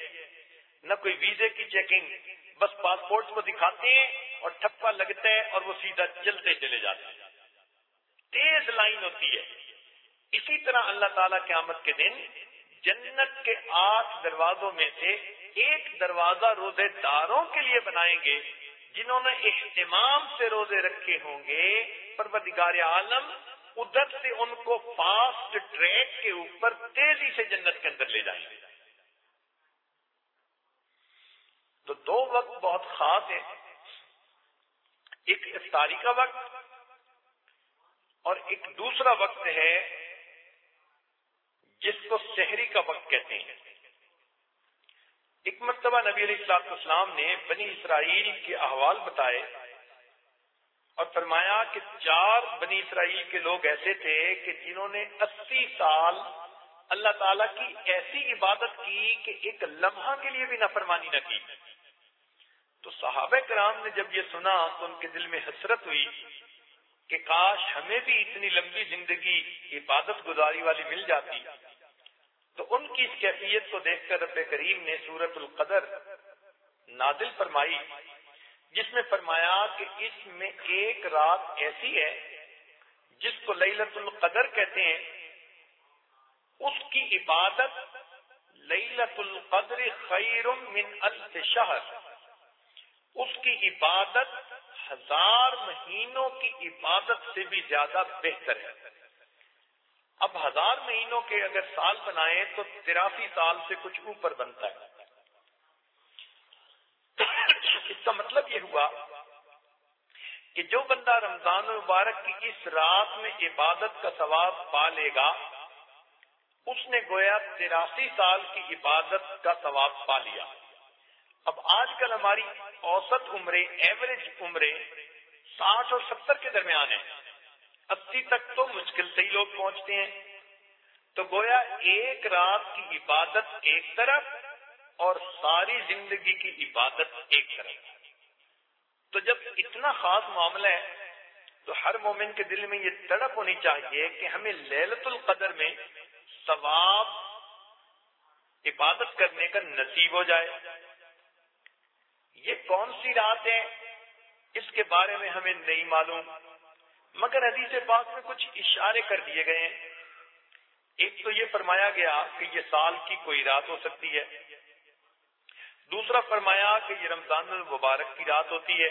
نہ کوئی ویزے کی چیکنگ بس پاسپورٹ کو دکھاتے ہیں اور ٹھپا لگتا ہے اور وہ سیدھا چلتے چلے جاتے ہیں۔ تیز لائن ہوتی ہے۔ اسی طرح اللہ تعالیٰ قیامت کے دن جنت کے آٹھ دروازوں میں سے ایک دروازہ روزے داروں کے لیے بنائیں گے، جنہوں نے اہتمام سے روزے رکھے ہوں گے۔ پروردگار عالم، ادھر سے ان کو فاسٹ ٹریک کے اوپر تیزی سے جنت کے اندر لے جائیں گے۔ تو دو وقت بہت خاص ہیں۔ ایک افطاری کا وقت اور ایک دوسرا وقت ہے جس کو شہری کا وقت کہتے ہیں۔ ایک مرتبہ نبی علیہ السلاط اسلام نے بنی اسرائیل کے احوال بتائے اور فرمایا کہ چار بنی اسرائیل کے لوگ ایسے تھے کہ جنہوں نے اسی سال اللہ تعالی کی ایسی عبادت کی کہ ایک لمحہ کے لیے بھی نفرمانی نہ کی۔ تو صحابہ کرام نے جب یہ سنا تو ان کے دل میں حسرت ہوئی کہ کاش ہمیں بھی اتنی لمبی زندگی عبادت گزاری والی مل جاتی۔ تو ان کی اس کیفیت کو دیکھ کر رب کریم نے سورت القدر نازل فرمائی، جس میں فرمایا کہ اس میں ایک رات ایسی ہے جس کو لیلت القدر کہتے ہیں۔ اس کی عبادت لیلت القدر خیر من الف شہر اس کی عبادت ہزار مہینوں کی عبادت سے بھی زیادہ بہتر ہے۔ اب ہزار مہینوں کے اگر سال بنائے تو تراسی سال سے کچھ اوپر بنتا ہے۔ اس کا مطلب یہ ہوا کہ جو بندہ رمضان مبارک کی اس رات میں عبادت کا ثواب پا لے گا، اس نے گویا تراسی سال کی عبادت کا ثواب پا لیا۔ اب آج کل ہماری اوسط عمریں ایوریج عمریں ساٹھ اور ستر کے درمیان ہے اسی تک تو مشکل سے ہی لوگ پہنچتے ہیں۔ تو گویا ایک رات کی عبادت ایک طرف اور ساری زندگی کی عبادت ایک طرف۔ تو جب اتنا خاص معاملہ ہے، تو ہر مومن کے دل میں یہ تڑپ ہونی چاہیے کہ ہمیں للت القدر میں ثواب، عبادت کرنے کا نصیب ہو جائے۔ یہ کون سی رات ہے اس کے بارے میں ہمیں نہیں معلوم۔ مگر حدیث پاک میں کچھ اشارے کر دیے گئے ہیں۔ ایک تو یہ فرمایا گیا کہ یہ سال کی کوئی رات ہو سکتی ہے۔ دوسرا فرمایا کہ یہ رمضان المبارک کی رات ہوتی ہے۔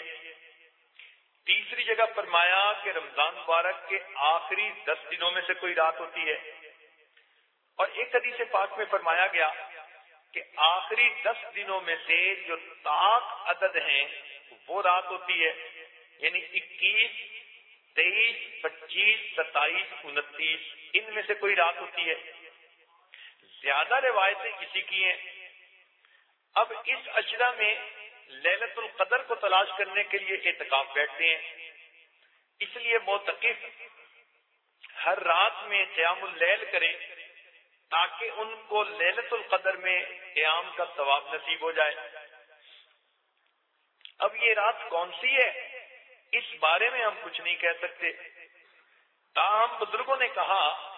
تیسری جگہ فرمایا کہ رمضان مبارک کے آخری دس دنوں میں سے کوئی رات ہوتی ہے۔ اور ایک حدیث پاک میں فرمایا گیا کہ آخری دس دنوں میں سے جو تاک عدد ہیں، وہ رات ہوتی ہے۔ یعنی اکیس، تیئیس، پچیس، ستائیس، انتیس، ان میں سے کوئی رات ہوتی ہے۔ زیادہ روایتیں کسی کی ہیں۔ اب اس اشرا میں للت القدر کو تلاش کرنے کے لیے اعتکاف بیٹھتے ہیں۔ اس لیے موتقف ہر رات میں قیام اللیل کرے تاکہ ان کو للت القدر میں قیام کا ثواب نصیب ہو جائے۔ اب یہ رات کون سی ہے؟ اس بارے میں ہم کچھ نہیں کہہ سکتے۔ تاہم بزرگوں نے کہا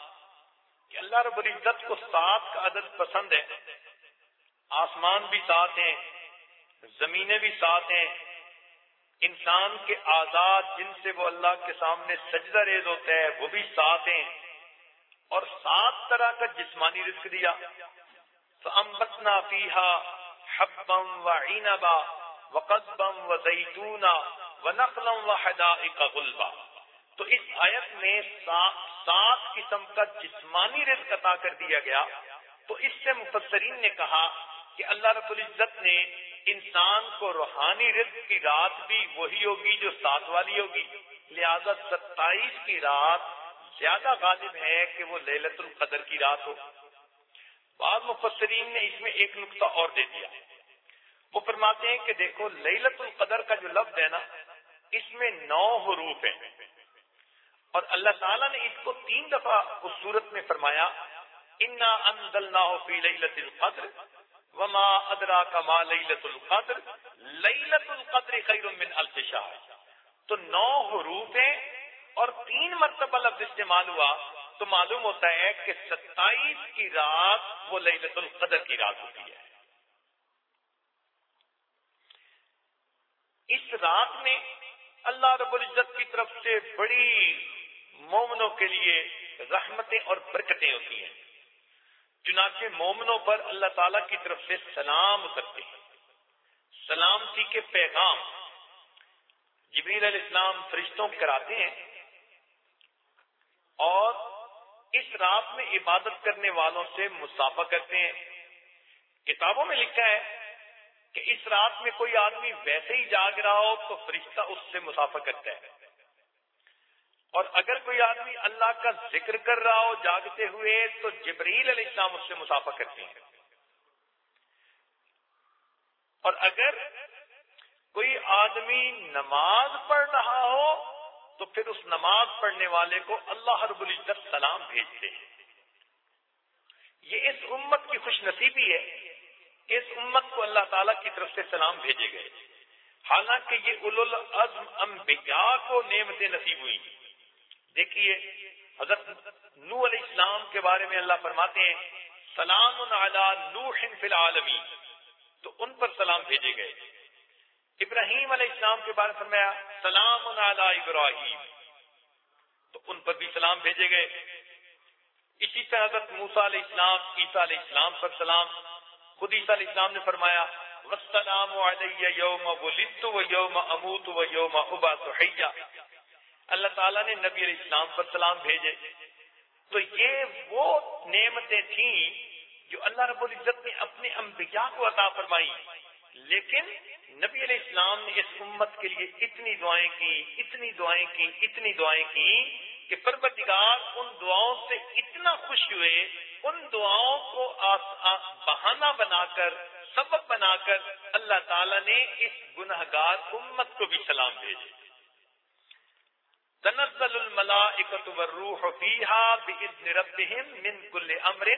کہ اللہ رب العزت کو سات کا عدد پسند ہے۔ آسمان بھی ساتھ ہیں، زمینیں بھی ساتھ ہیں۔ انسان کے آزاد جن سے وہ اللہ کے سامنے سجدہ ریز ہوتا ہے، وہ بھی ساتھ ہیں۔ اور سات طرح کا جسمانی رزق دیا۔ فَأَنبَتْنَا فِيهَا حَبًّا وَعِنَبًا وَقَدْبًا وَزَيْتُونًا وَنَقْلًا وَحَدَائِقَ غُلْبًا۔ تو اس آیت میں سات قسم کا جسمانی رزق عطا کر دیا گیا۔ تو اس سے مفسرین نے کہا کہ اللہ رب العزت نے انسان کو روحانی رزق کی رات بھی وہی ہوگی جو سات والی ہوگی۔ لہذا ستائیس کی رات زیادہ غالب ہے کہ وہ للت القدر کی رات ہو۔ بعض مفسرین نے اس میں ایک نقطہ اور دے دیا۔ وہ فرماتے ہیں کہ دیکھو للت القدر کا جو لفظ ہے نا، اس میں نو حروف ہیں۔ اور اللہ تعالیٰ نے اس کو تین دفعہ اس صورت میں فرمایا، انا انزلناہ فی لیلت القدر وما ادرا کما لیلت القدر لیلت القدر خیر من الف شہر تو نو حروف ہیں اور تین مرتبہ لفظ استعمال ہوا تو معلوم ہوتا ہے کہ ستائیس کی رات وہ لیلت القدر کی رات ہوتی ہے۔ اس رات میں اللہ رب العزت کی طرف سے بڑی مومنوں کے لیے رحمتیں اور برکتیں ہوتی ہیں۔ چنانچہ مومنوں پر اللہ تعالی کی طرف سے سلام اترتے ہیں۔ سلامتی کے پیغام۔ جبریل علیہ السلام فرشتوں کراتے ہیں۔ اور اس رات میں عبادت کرنے والوں سے مسافہ کرتے ہیں۔ کتابوں میں لکھا ہے کہ اس رات میں کوئی آدمی ویسے ہی جاگ رہا ہو تو فرشتہ اس سے مسافہ کرتا ہے۔ اور اگر کوئی آدمی اللہ کا ذکر کر رہا ہو جاگتے ہوئے تو جبریل علیہ السلام اس سے مسافہ کرتے ہیں۔ اور اگر کوئی آدمی نماز پڑھ رہا ہو تو پھر اس نماز پڑھنے والے کو اللہ رب العزت سلام بھیجتے ہیں۔ یہ اس امت کی خوش نصیبی ہے اس امت کو اللہ تعالی کی طرف سے سلام بھیجے گئے۔ حالانکہ یہ اول العزم انبیاء کو نعمتیں نصیب ہوئی دیکھیے، حضرت نو علیہ السلام کے بارے میں اللہ فرماتے ہیں، سلام علی نوح فی العالمین۔ تو ان پر سلام بھیجے گئے۔ ابراہیم علیہ السلام کے بارے میں فرمایا، سلام علی ابراہیم. تو ان پر بھی سلام بھیجے گئے۔ اسی طرح حضرت موسا علیہ السلام، عیسیٰ علیہ السلام پر سلام۔ خود عیسیٰ علیہ السلام نے فرمایا وسلام علیہ یوم ولدت و یوم اموت و یوم ابعث حیا. اللہ تعالیٰ نے نبی علیہ السلام پر سلام بھیجے۔ تو یہ وہ نعمتیں تھیں جو اللہ رب العزت نے اپنے انبیاء کو عطا فرمائی۔ لیکن نبی علیہ السلام نے اس امت کے لیے اتنی دعائیں کی، اتنی دعائیں کی، اتنی دعائیں کی کہ پربتگار ان دعاؤں سے اتنا خوش ہوئے، ان دعاؤں کو آس آس بہانہ بنا کر سبب بنا کر اللہ تعالیٰ نے اس گناہ گار امت کو بھی سلام بھیجے۔ تنزل الملائکۃ والروح فیها باذن ربهم من كل امر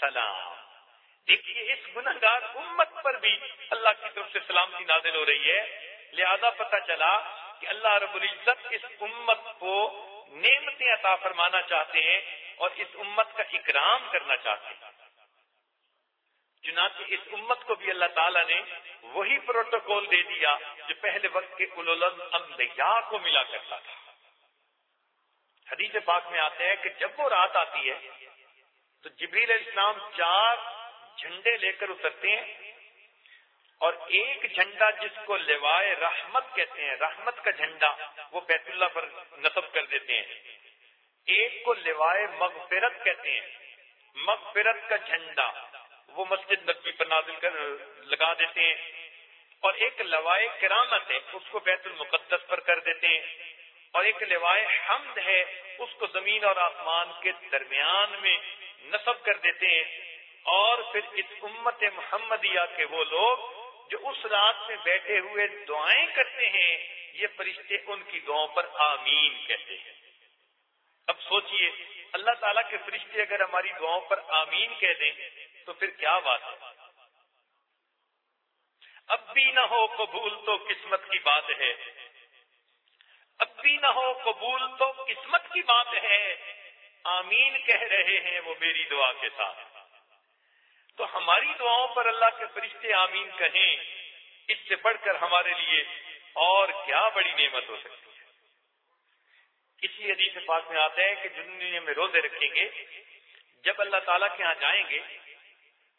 سلام۔ دیکھیے، اس گناہگار امت پر بھی اللہ کی طرف سے سلامتی نازل ہو رہی ہے۔ لہذا پتہ چلا کہ اللہ رب العزت اس امت کو نعمتیں عطا فرمانا چاہتے ہیں اور اس امت کا اکرام کرنا چاہتے ہیں۔ چنانچہ اس امت کو بھی اللہ تعالیٰ نے وہی پروٹوکول دے دیا جو پہلے وقت کے انبیاء کو ملا کرتا تھا۔ حدیث پاک میں آتے ہیں کہ جب وہ رات آتی ہے تو جبریل علیہ السلام چار جھنڈے لے کر اترتے ہیں اور ایک جھنڈا جس کو لوائے رحمت کہتے ہیں، رحمت کا جھنڈا، وہ بیت اللہ پر نصب کر دیتے ہیں۔ ایک کو لوائے مغفرت کہتے ہیں۔ مغفرت کا جھنڈا، وہ مسجد نبی پر نازل کر لگا دیتے ہیں۔ اور ایک لوائے کرامت ہے، اس کو بیت المقدس پر کر دیتے ہیں۔ اور ایک لوائے حمد ہے، اس کو زمین اور آسمان کے درمیان میں نصب کر دیتے ہیں۔ اور پھر اس امت محمدیہ کے وہ لوگ جو اس رات میں بیٹھے ہوئے دعائیں کرتے ہیں، یہ فرشتے ان کی دعاؤں پر آمین کہتے ہیں۔ اب سوچئے، اللہ تعالیٰ کے فرشتے اگر ہماری دعاؤں پر آمین کہہ دیں، تو پھر کیا بات ہے؟ اب بھی نہ ہو قبول تو قسمت کی بات ہے۔ اب بھی نہ ہو قبول تو قسمت کی بات ہے۔ آمین کہہ رہے ہیں وہ میری دعا کے ساتھ۔ تو ہماری دعاؤں پر اللہ کے فرشتے آمین کہیں، اس سے بڑھ کر ہمارے لیے اور کیا بڑی نعمت ہو سکتی ہے۔ اسی حدیث پاک میں آتے ہیں کہ دنیا میں روزے رکھیں گے، جب اللہ تعالیٰ کے ہاں جائیں گے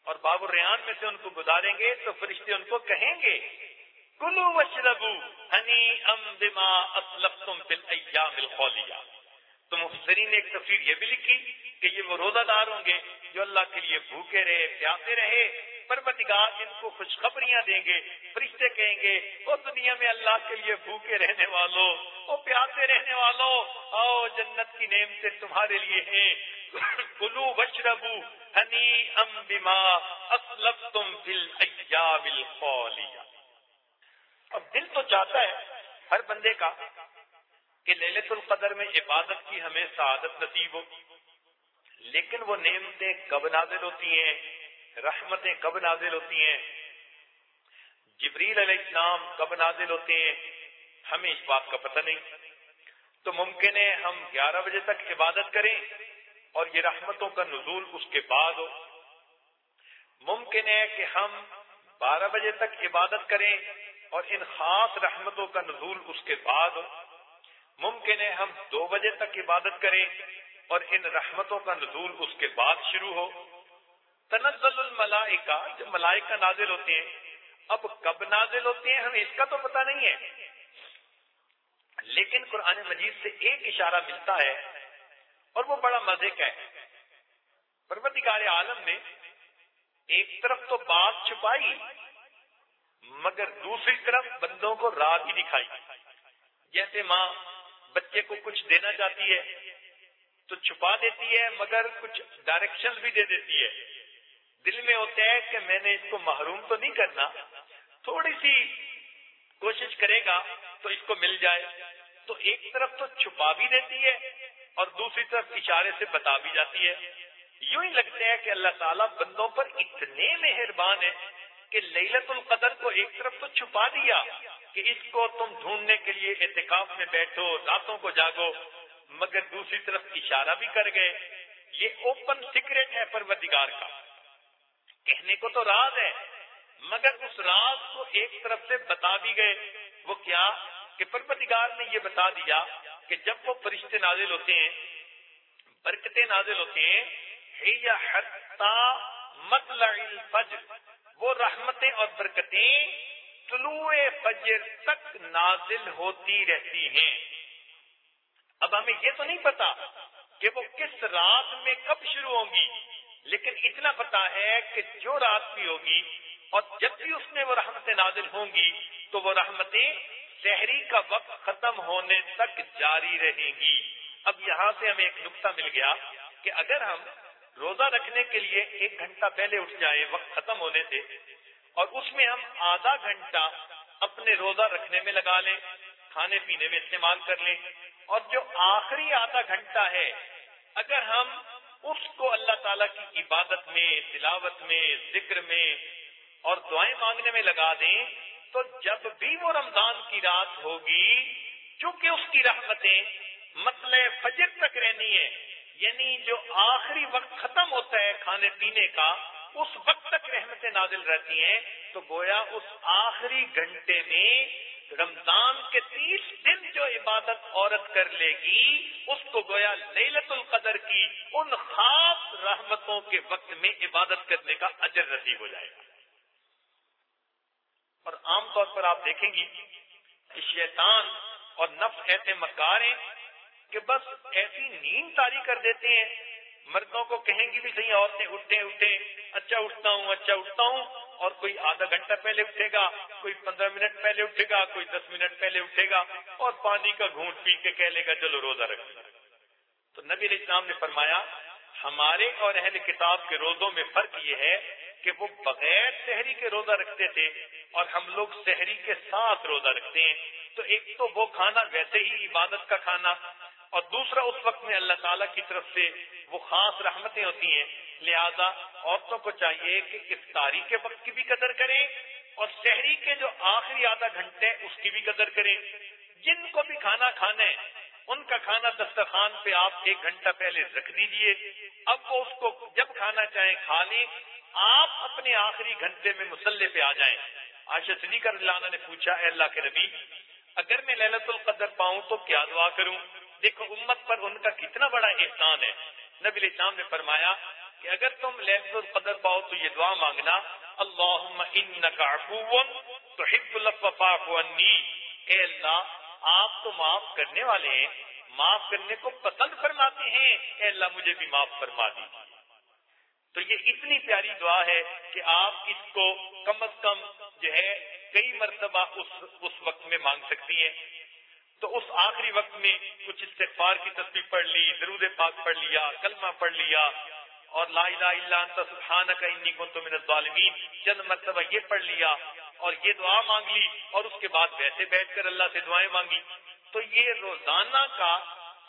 اور باب الریان میں سے ان کو گزاریں گے، تو فرشتے ان کو کہیں گے کلو وشربو ہنی ام بما اسلفتم فی الایام الخولیہ تو مفسرین نے ایک تفسیر یہ بھی لکھی کہ یہ وہ روزہ دار ہوں گے جو اللہ کے لیے بھوکے رہے، پیاسے رہے پرمتگار ان کو خوشخبریاں دیں گے، فرشتے کہیں گے وہ دنیا میں اللہ کے لیے بھوکے رہنے والوں وہ پیاسے رہنے والوں آؤ جنت کی نیم سے تمہارے لیے ہیں۔ کلو وشربو ہنی ام بما اسلفتم فی الایام الخولیہ اب دل تو چاہتا ہے ہر بندے کا کہ للت القدر میں عبادت کی ہمیں سعادت نصیب ہو۔ لیکن وہ نعمتیں کب نازل ہوتی ہیں؟ رحمتیں کب نازل ہوتی ہیں؟ جبریل علیہ السلام کب نازل ہوتے ہیں؟ ہمیں اس بات کا پتہ نہیں۔ تو ممکن ہے ہم گیارہ بجے تک عبادت کریں اور یہ رحمتوں کا نزول اس کے بعد ہو۔ ممکن ہے کہ ہم بارہ بجے تک عبادت کریں اور ان خاص رحمتوں کا نزول اس کے بعد ہو۔ ممکن ہے ہم دو بجے تک عبادت کریں اور ان رحمتوں کا نزول اس کے بعد شروع ہو۔ تنزل الملائکہ جو ملائکہ نازل ہوتے ہیں، اب کب نازل ہوتے ہیں ہمیں اس کا تو پتہ نہیں ہے۔ لیکن قرآن مجید سے ایک اشارہ ملتا ہے اور وہ بڑا مزے کا ہے۔ پروردگار عالم نے ایک طرف تو بات چھپائی، مگر دوسری طرف بندوں کو راہ بھی دکھائی۔ جیسے ماں بچے کو کچھ دینا چاہتی ہے تو چھپا دیتی ہے، مگر کچھ ڈائریکشن بھی دے دیتی ہے۔ دل میں ہوتا ہے کہ میں نے اس کو محروم تو نہیں کرنا، تھوڑی سی کوشش کرے گا تو اس کو مل جائے۔ تو ایک طرف تو چھپا بھی دیتی ہے اور دوسری طرف اشارے سے بتا بھی جاتی ہے۔ یوں ہی لگتا ہے کہ اللہ تعالیٰ بندوں پر اتنے مہربان ہے کہ لیلت القدر کو ایک طرف تو چھپا دیا۔ کہ اس کو تم ڈھونڈنے کے لیے احتکاف میں بیٹھو، راتوں کو جاگو، مگر دوسری طرف اشارہ بھی کر گئے، یہ اوپن سیکرٹ ہے پروردگار کا۔ کہنے کو تو راز ہے، مگر اس راز کو ایک طرف سے بتا بھی گئے۔ وہ کیا؟ کہ پروردگار نے یہ بتا دیا کہ جب وہ فرشتے نازل ہوتے ہیں، برکتیں نازل ہوتے ہیں مطلع الفجر، وہ رحمتیں اور برکتیں طلوع فجر تک نازل ہوتی رہتی ہیں۔ اب ہمیں یہ تو نہیں پتا کہ وہ کس رات میں کب شروع ہوں گی، لیکن اتنا پتا ہے کہ جو رات بھی ہوگی اور جب بھی اس میں وہ رحمتیں نازل ہوں گی، تو وہ رحمتیں شہری کا وقت ختم ہونے تک جاری رہیں گی۔ اب یہاں سے ہمیں ایک نقطہ مل گیا کہ اگر ہم روزہ رکھنے کے لیے ایک گھنٹہ پہلے اٹھ جائیں، وقت ختم ہونے سے اور اس میں ہم آدھا گھنٹہ اپنے روزہ رکھنے میں لگا لیں، کھانے پینے میں استعمال کر لیں۔ اور جو آخری آدھا گھنٹہ ہے، اگر ہم اس کو اللہ تعالی کی عبادت میں، تلاوت میں، ذکر میں اور دعائیں مانگنے میں لگا دیں، تو جب بھی وہ رمضان کی رات ہوگی، چونکہ اس کی رحمتیں مطلب فجر تک رہنی ہے یعنی جو آخری وقت ختم ہوتا ہے کھانے پینے کا اس وقت تک رحمتیں نازل رہتی ہیں، تو گویا اس آخری گھنٹے میں رمضان کے تیس دن جو عبادت عورت کر لے گی، اس کو گویا لیلت القدر کی ان خاص رحمتوں کے وقت میں عبادت کرنے کا اجر نصیب ہو جائے گا۔ اور عام طور پر آپ دیکھیں گی کہ شیطان اور نفس ایسے مکار ہیں کہ بس ایسی نیند تاری کر دیتے ہیں مردوں کو کہیں گی بھی صحیح عورتیں اٹھیں اٹھیں اچھا اٹھتا ہوں اچھا اٹھتا ہوں، اور کوئی آدھا گھنٹہ پہلے اٹھے گا، کوئی پندرہ منٹ پہلے اٹھے گا، کوئی دس منٹ پہلے اٹھے گا، اور پانی کا گھونٹ پی کے کہہ لے گا، چلو روزہ رکھ تو نبی علیہ السلام نے فرمایا، ہمارے اور اہل کتاب کے روزوں میں فرق یہ ہے کہ وہ بغیر شہری کے روزہ رکھتے تھے، اور ہم لوگ شہری کے ساتھ روزہ رکھتے ہیں۔ تو ایک تو وہ کھانا ویسے ہی عبادت کا کھانا اور دوسرا اس وقت میں اللہ تعالیٰ کی طرف سے وہ خاص رحمتیں ہوتی ہیں۔ لہذا عورتوں کو چاہیے کہ افطاری کے وقت کی بھی قدر کریں اور شہری کے جو آخری آدھا گھنٹے اس کی بھی قدر کریں۔ جن کو بھی کھانا کھانا ہے، ان کا کھانا دسترخوان پہ آپ ایک گھنٹہ پہلے رکھ دیجیے۔ اب وہ اس کو جب کھانا چاہیں کھا لیں، آپ اپنے آخری گھنٹے میں مسلح پہ آ جائیں۔ آشا صدیقہ اللہ نے پوچھا، اے اللہ کے نبی، اگر میں للت القدر پاؤں تو کیا دعا کروں؟ دیکھو، امت پر ان کا کتنا بڑا احسان ہے۔ نبی السلام نے فرمایا کہ اگر تم للت القدر پاؤ تو یہ دعا مانگنا اللہ تو اے اللہ، آپ تو معاف کرنے والے ہیں، معاف کرنے کو پسند فرماتے ہیں۔ اے اللہ، مجھے بھی معاف فرما دی تو یہ اتنی پیاری دعا ہے کہ آپ اس کو کم از کم جو ہے کئی مرتبہ اس اس وقت میں مانگ سکتی ہیں۔ تو اس آخری وقت میں کچھ استغفار کی تصویر پڑھ لی، درود پاک پڑھ لیا، کلمہ پڑھ لیا اور لا الہ الا انت سبحانک انی کنت من الظالمین چند مرتبہ یہ پڑھ لیا اور یہ دعا مانگ لی اور اس کے بعد ویسے بیٹھ کر اللہ سے دعائیں مانگی۔ تو یہ روزانہ کا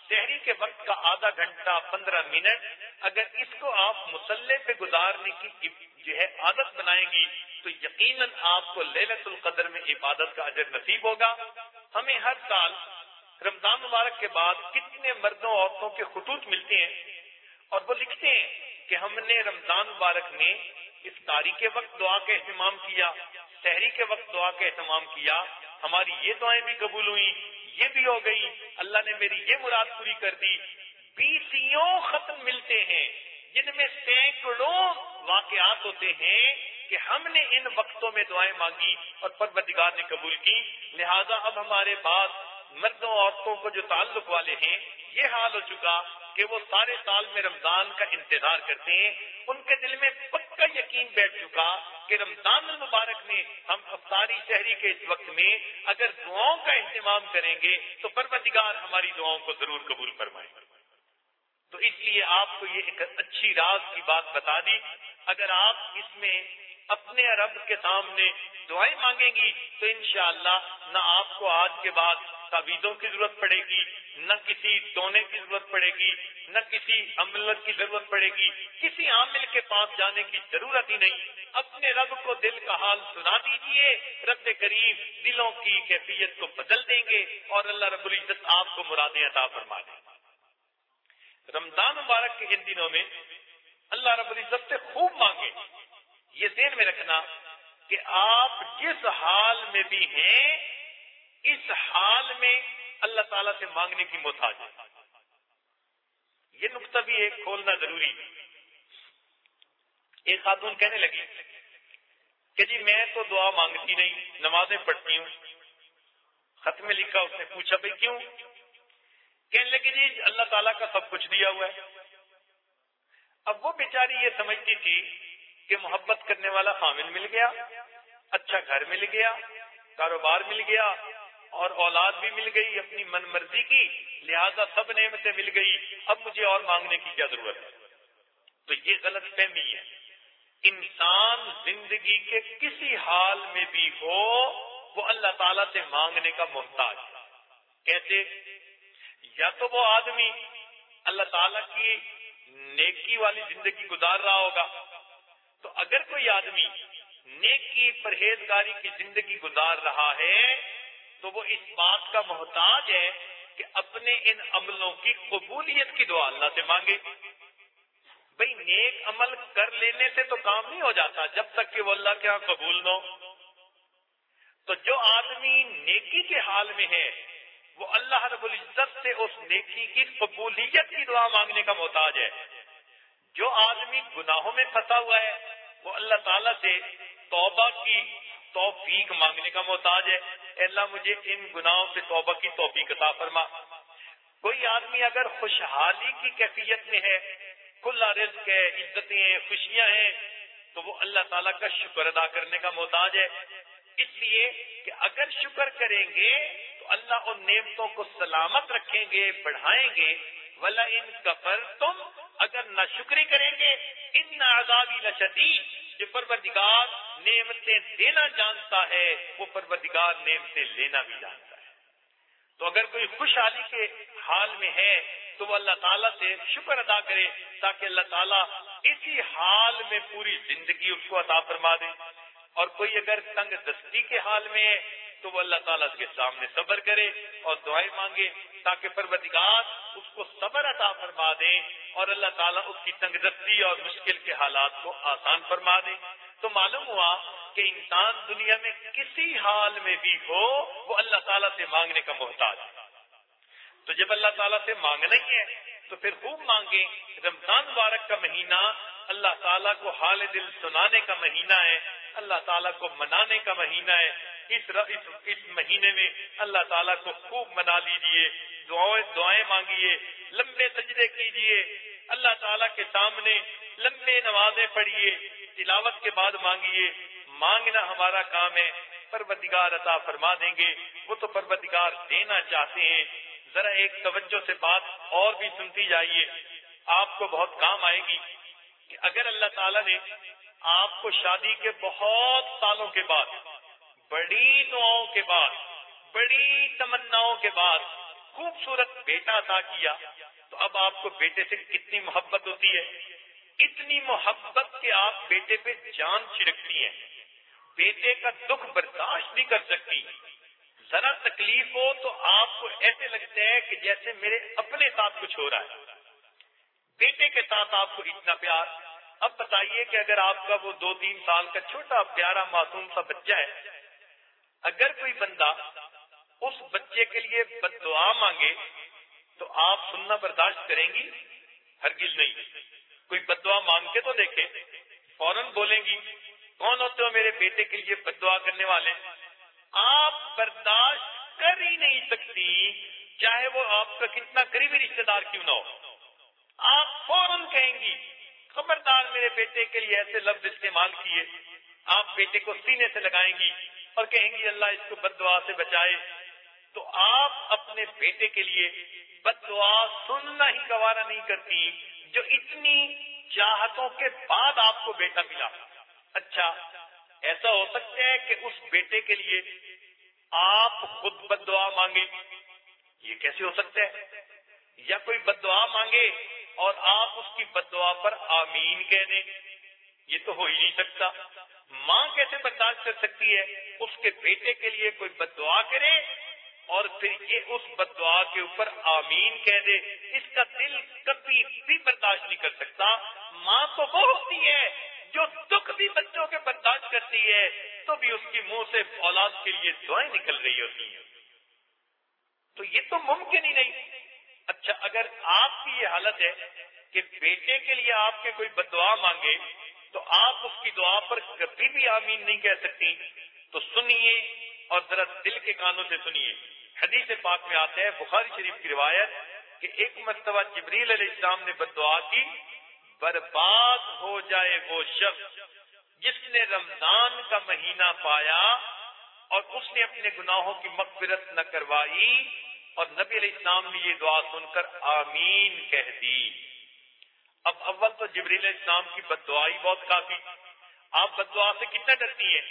شہری کے وقت کا آدھا گھنٹہ، پندرہ منٹ اگر اس کو آپ مسلح پہ گزارنے کی جو ہے عادت بنائیں گی تو یقیناً آپ کو للت القدر میں عبادت کا اجر نصیب ہوگا۔ ہمیں ہر سال رمضان مبارک کے بعد کتنے مردوں عورتوں کے خطوط ملتے ہیں اور وہ لکھتے ہیں کہ ہم نے رمضان مبارک میں اس تاریخ کے وقت دعا کا اہتمام کیا شہری کے وقت دعا کا اہتمام کیا، ہماری یہ دعائیں بھی قبول ہوئی یہ بھی ہو گئی اللہ نے میری یہ مراد پوری کر دی۔ بیسوں ختم ملتے ہیں، جن میں سینکڑوں واقعات ہوتے ہیں۔ کہ ہم نے ان وقتوں میں دعائیں مانگی اور پروردگار نے قبول کی۔ لہذا اب ہمارے پاس مردوں عورتوں کو جو تعلق والے ہیں، یہ حال ہو چکا کہ وہ سارے سال میں رمضان کا انتظار کرتے ہیں۔ ان کے دل میں پکا یقین بیٹھ چکا کہ رمضان المبارک میں ہم افطاری شہری کے اس وقت میں اگر دعاؤں کا اہتمام کریں گے تو پروردگار ہماری دعاؤں کو ضرور قبول فرمائے۔ تو اس لیے آپ کو یہ ایک اچھی راز کی بات بتا دی۔ اگر آپ اس میں اپنے رب کے سامنے دعائیں مانگیں گی تو انشاءاللہ نہ آپ کو آج کے بعد تعویذوں کی ضرورت پڑے گی، نہ کسی تونے کی ضرورت پڑے گی، نہ کسی عملت کی ضرورت پڑے گی، کسی عامل کے پاس جانے کی ضرورت ہی نہیں۔ اپنے رب کو دل کا حال سنا دیجیے، رب کریم دلوں کی کیفیت کو بدل دیں گے اور اللہ رب العزت آپ کو مرادیں عطا فرما دیں رمضان مبارک کے ان دنوں میں اللہ رب العزت سے خوب مانگے یہ ذہن میں رکھنا کہ آپ جس حال میں بھی ہیں، اس حال میں اللہ تعالیٰ سے مانگنے کی محتاج ہے یہ نقطہ بھی ایک کھولنا ضروری ایک خاتون کہنے لگی کہ جی میں تو دعا مانگتی نہیں، نمازیں پڑھتی ہوں۔ خط میں لکھا، اس نے پوچھا، بھائی کیوں؟ کہنے لگی جی اللہ تعالیٰ کا سب کچھ دیا ہوا ہے۔ اب وہ بیچاری یہ سمجھتی تھی کہ محبت کرنے والا خامل مل گیا اچھا گھر مل گیا، کاروبار مل گیا، اور اولاد بھی مل گئی اپنی من مرضی کی، لہذا سب نعمتیں مل گئی۔ اب مجھے اور مانگنے کی کیا ضرورت ہے؟ تو یہ غلط فہمی ہے۔ انسان زندگی کے کسی حال میں بھی ہو، وہ اللہ تعالی سے مانگنے کا محتاج کیسے؟ یا تو وہ آدمی اللہ تعالی کی نیکی والی زندگی گزار رہا ہوگا تو اگر کوئی آدمی نیکی پرہیزگاری کی زندگی گزار رہا ہے، تو وہ اس بات کا محتاج ہے کہ اپنے ان عملوں کی قبولیت کی دعا اللہ سے مانگے۔ بھائی نیک عمل کر لینے سے تو کام نہیں ہو جاتا جب تک کہ وہ اللہ کے ہاں قبول نہ ہو۔ تو جو آدمی نیکی کے حال میں ہے، وہ اللہ رب العزت سے اس نیکی کی قبولیت کی دعا مانگنے کا محتاج ہے۔ جو آدمی گناہوں میں پھنسا ہوا ہے وہ اللہ تعالیٰ سے توبہ کی توفیق مانگنے کا محتاج ہے۔ اللہ مجھے ان گناہوں سے توبہ کی توفیق عطا فرما۔ کوئی آدمی اگر خوشحالی کی کیفیت میں ہے، کھلا رزق ہے، عزتیں ہیں، خوشیاں ہیں، تو وہ اللہ تعالیٰ کا شکر ادا کرنے کا محتاج ہے۔ اس لیے کہ اگر شکر کریں گے تو اللہ ان نعمتوں کو سلامت رکھیں گے، بڑھائیں گے۔ ولا ان کفر تم اگر نہ شکری کریں گے ان آزادی نہ شدید جو پروردگار نعمتیں دینا جانتا ہے، وہ پروردگار نعمتیں لینا بھی جانتا ہے۔ تو اگر کوئی خوشحالی کے حال میں ہے، تو وہ اللہ تعالیٰ سے شکر ادا کرے، تاکہ اللہ تعالیٰ اسی حال میں پوری زندگی اس کو عطا فرما دے۔ اور کوئی اگر تنگ دستی کے حال میں ہے تو وہ اللہ تعالیٰ کے سامنے صبر کرے اور دعائیں مانگے تاکہ پروردگار اس کو صبر عطا فرما دے اور اللہ تعالیٰ اس کی تنگ دستی اور مشکل کے حالات کو آسان فرما دے۔ تو معلوم ہوا کہ انسان دنیا میں کسی حال میں بھی ہو، وہ اللہ تعالیٰ سے مانگنے کا محتاج ہے۔ تو جب اللہ تعالیٰ سے مانگنا ہی ہے، تو پھر خوب مانگے۔ رمضان مبارک کا مہینہ اللہ تعالیٰ کو حال دل سنانے کا مہینہ ہے، اللہ تعالیٰ کو منانے کا مہینہ ہے۔ اس اس, اس مہینے میں اللہ تعالیٰ کو خوب منا لیجیے دعائیں دعائیں مانگیے لمبے سجدے کیجیے اللہ تعالیٰ کے سامنے لمبے نمازیں پڑھیے تلاوت کے بعد مانگیے مانگنا ہمارا کام ہے پروردگار عطا فرما دیں گے وہ تو پروردگار دینا چاہتے ہیں ذرا ایک توجہ سے بات اور بھی سنتی جائیے آپ کو بہت کام آئے گی کہ اگر اللہ تعالیٰ نے آپ کو شادی کے بہت سالوں کے بعد بڑی دعاؤں کے بعد، بڑی تمناؤں کے بعد خوبصورت بیٹا عطا کیا، تو اب آپ کو بیٹے سے کتنی محبت ہوتی ہے؟ اتنی محبت کہ آپ بیٹے پہ جان چھڑکتی ہیں۔ بیٹے کا دکھ برداشت نہیں کر سکتی ذرا تکلیف ہو تو آپ کو ایسے لگتا ہے کہ جیسے میرے اپنے ساتھ کچھ ہو رہا ہے۔ بیٹے کے ساتھ آپ کو اتنا پیار۔ اب بتائیے کہ اگر آپ کا وہ دو تین سال کا چھوٹا پیارا معصوم سا بچہ ہے اگر کوئی بندہ اس بچے کے لیے بد دعا مانگے تو آپ سننا برداشت کریں گی، ہرگز نہیں۔ کوئی بد دعا مانگ کے تو دیکھے فوراً بولیں گی، کون ہوتے ہو میرے بیٹے کے لیے بد دعا کرنے والے؟ آپ برداشت کر ہی نہیں سکتی، چاہے وہ آپ کا کتنا قریبی رشتے دار کیوں نہ ہو۔ آپ فوراً کہیں گی، خبردار میرے بیٹے کے لیے ایسے لفظ استعمال کیے، آپ بیٹے کو سینے سے لگائیں گی اور کہیں گی اللہ اس کو بد دعا سے بچائے۔ تو آپ اپنے بیٹے کے لیے بد دعا سننا ہی گوارا نہیں کرتی، جو اتنی چاہتوں کے بعد آپ کو بیٹا ملا۔ اچھا ایسا ہو سکتا ہے کہ اس بیٹے کے لیے آپ خود بد دعا مانگے۔ یہ کیسے ہو سکتا ہے؟ یا کوئی بد دعا مانگے اور آپ اس کی بد دعا پر آمین کہہ دیں۔ یہ تو ہو ہی نہیں سکتا۔ ماں کیسے برداشت کر سکتی ہے؟ اس کے بیٹے کے لیے کوئی بد دعا کرے اور پھر یہ اس بد دعا کے اوپر آمین کہہ دے۔ اس کا دل کبھی بھی برداشت نہیں کر سکتا۔ ماں تو وہ ہوتی ہے جو دکھ بھی بچوں کے برداشت کرتی ہے، تو بھی اس کی منہ سے اولاد کے لیے دعائیں نکل رہی ہوتی ہیں۔ تو یہ تو ممکن ہی نہیں۔ اچھا اگر آپ کی یہ حالت ہے کہ بیٹے کے لیے آپ کے کوئی بد دعا مانگے تو آپ اس کی دعا پر کبھی بھی آمین نہیں کہہ سکتی۔ تو سنیے اور ذرا دل کے کانوں سے سنیے۔ حدیث پاک میں آتا ہے، بخاری شریف کی روایت کہ ایک مرتبہ جبریل علیہ السلام نے بد دعا کی، برباد ہو جائے وہ شخص جس نے رمضان کا مہینہ پایا اور اس نے اپنے گناہوں کی مغفرت نہ کروائی اور نبی علیہ السلام نے یہ دعا سن کر آمین کہہ دی۔ اب اول تو جبریل علیہ السلام کی بد دعائی بہت کافی۔ آپ بد دعا سے کتنا ڈرتی ہیں؟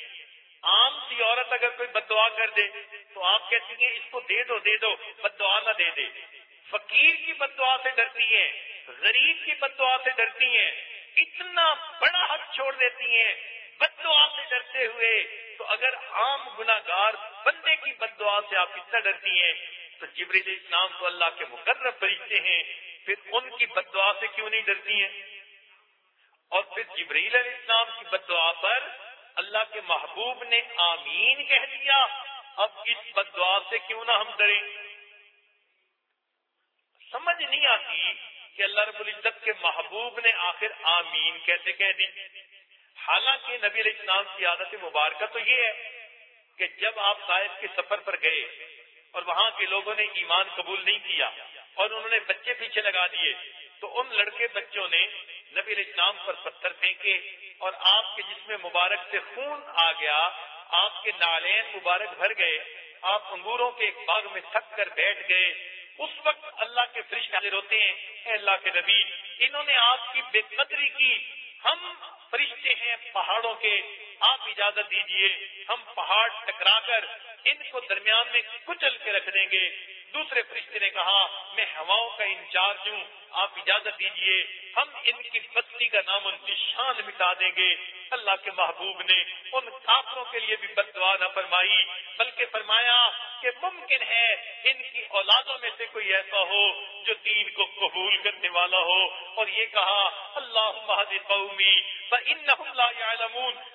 عام سی عورت اگر کوئی بد دعا کر دے تو آپ کہتی ہیں، اس کو دے دو دے دو بد دعا نہ دے دے۔ فقیر کی بدعا سے ڈرتی ہیں، غریب کی بدعا سے ڈرتی ہیں، اتنا بڑا حق چھوڑ دیتی ہیں بدعا سے ڈرتے ہوئے۔ تو اگر عام گناگار بندے کی بدعا سے آپ اتنا ڈرتی ہیں، تو جبریل اسلام تو اللہ کے مقرر فرشتے ہیں۔ پھر ان کی بدعا سے کیوں نہیں ڈرتی ہیں؟ اور پھر جبریل علیہ السلام کی بدعا پر اللہ کے محبوب نے آمین کہہ دیا۔ اب اس بدعا سے کیوں نہ ہم ڈریں؟ سمجھ نہیں آتی کہ اللہ رب العزت کے محبوب نے آخر آمین کیسے کہہ دی۔ حالانکہ نبی علیہ السلام کی عادت مبارکہ تو یہ ہے کہ جب آپ صاحب کے سفر پر گئے اور وہاں کے لوگوں نے ایمان قبول نہیں کیا اور انہوں نے بچے پیچھے لگا دیے۔ تو ان لڑکے بچوں نے نبی علیہ السلام پر پتھر پھینکے اور آپ کے جسم مبارک سے خون آ گیا، آپ کے نالین مبارک بھر گئے، آپ انگوروں کے ایک باغ میں تھک کر بیٹھ گئے۔ اس وقت اللہ کے فرش حاضر ہوتے ہیں، اے اللہ کے نبی، انہوں نے آپ کی بے قدری کی۔ ہم فرشتے ہیں پہاڑوں کے، آپ اجازت دیجیے، ہم پہاڑ ٹکرا کر ان کو درمیان میں کچل کے رکھ دیں گے۔ دوسرے فرشتے نے کہا، میں ہواؤں کا انچارج ہوں، آپ اجازت دیجیے، ہم ان کی بستی کا نام نشان مٹا دیں گے۔ اللہ کے محبوب نے ان کافروں کے لیے بھی بدوا نہ فرمائی، بلکہ فرمایا کہ ممکن ہے ان کی اولادوں میں سے کوئی ایسا ہو جو دین کو قبول کرنے والا ہو۔ اور یہ کہا اللہ قومی